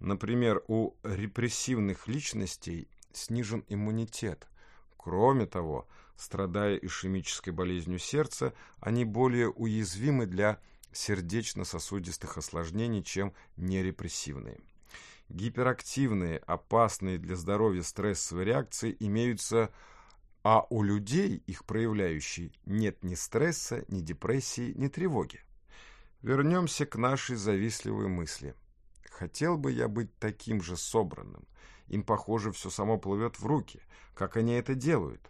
Например, у репрессивных личностей снижен иммунитет. Кроме того, страдая ишемической болезнью сердца, они более уязвимы для сердечно-сосудистых осложнений, чем нерепрессивные. Гиперактивные, опасные для здоровья стрессовые реакции имеются, а у людей, их проявляющие, нет ни стресса, ни депрессии, ни тревоги. Вернемся к нашей завистливой мысли. Хотел бы я быть таким же собранным. Им, похоже, все само плывет в руки. Как они это делают?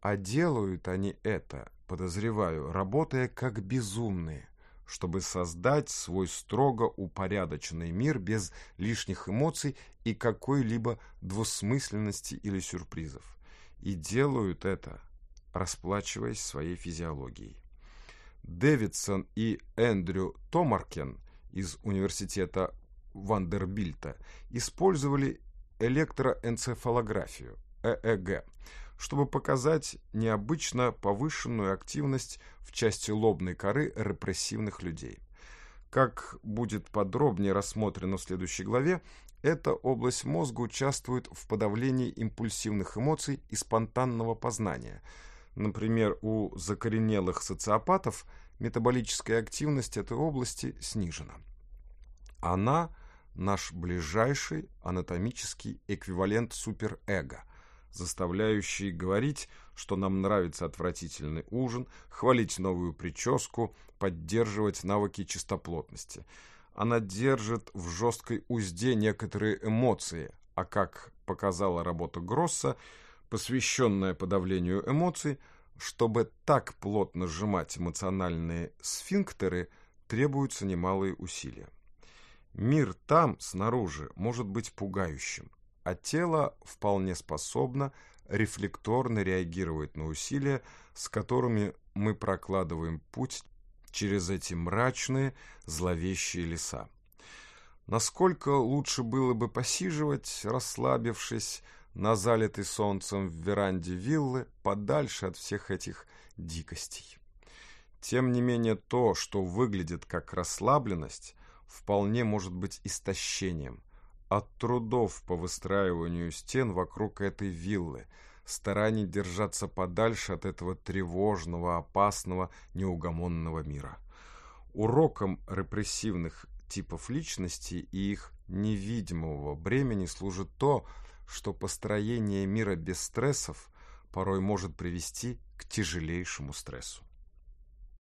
А делают они это, подозреваю, работая как безумные, чтобы создать свой строго упорядоченный мир без лишних эмоций и какой-либо двусмысленности или сюрпризов. И делают это, расплачиваясь своей физиологией. Дэвидсон и Эндрю Томаркен из университета Вандербильта использовали электроэнцефалографию, ЭЭГ, чтобы показать необычно повышенную активность в части лобной коры репрессивных людей. Как будет подробнее рассмотрено в следующей главе, эта область мозга участвует в подавлении импульсивных эмоций и спонтанного познания. Например, у закоренелых социопатов метаболическая активность этой области снижена. Она – наш ближайший анатомический эквивалент суперэго – заставляющие говорить, что нам нравится отвратительный ужин, хвалить новую прическу, поддерживать навыки чистоплотности. Она держит в жесткой узде некоторые эмоции, а как показала работа Гросса, посвященная подавлению эмоций, чтобы так плотно сжимать эмоциональные сфинктеры, требуются немалые усилия. Мир там, снаружи, может быть пугающим, а тело вполне способно рефлекторно реагировать на усилия, с которыми мы прокладываем путь через эти мрачные, зловещие леса. Насколько лучше было бы посиживать, расслабившись на залитой солнцем в веранде виллы, подальше от всех этих дикостей. Тем не менее, то, что выглядит как расслабленность, вполне может быть истощением – от трудов по выстраиванию стен вокруг этой виллы, стараний держаться подальше от этого тревожного, опасного, неугомонного мира. Уроком репрессивных типов личности и их невидимого бремени служит то, что построение мира без стрессов порой может привести к тяжелейшему стрессу.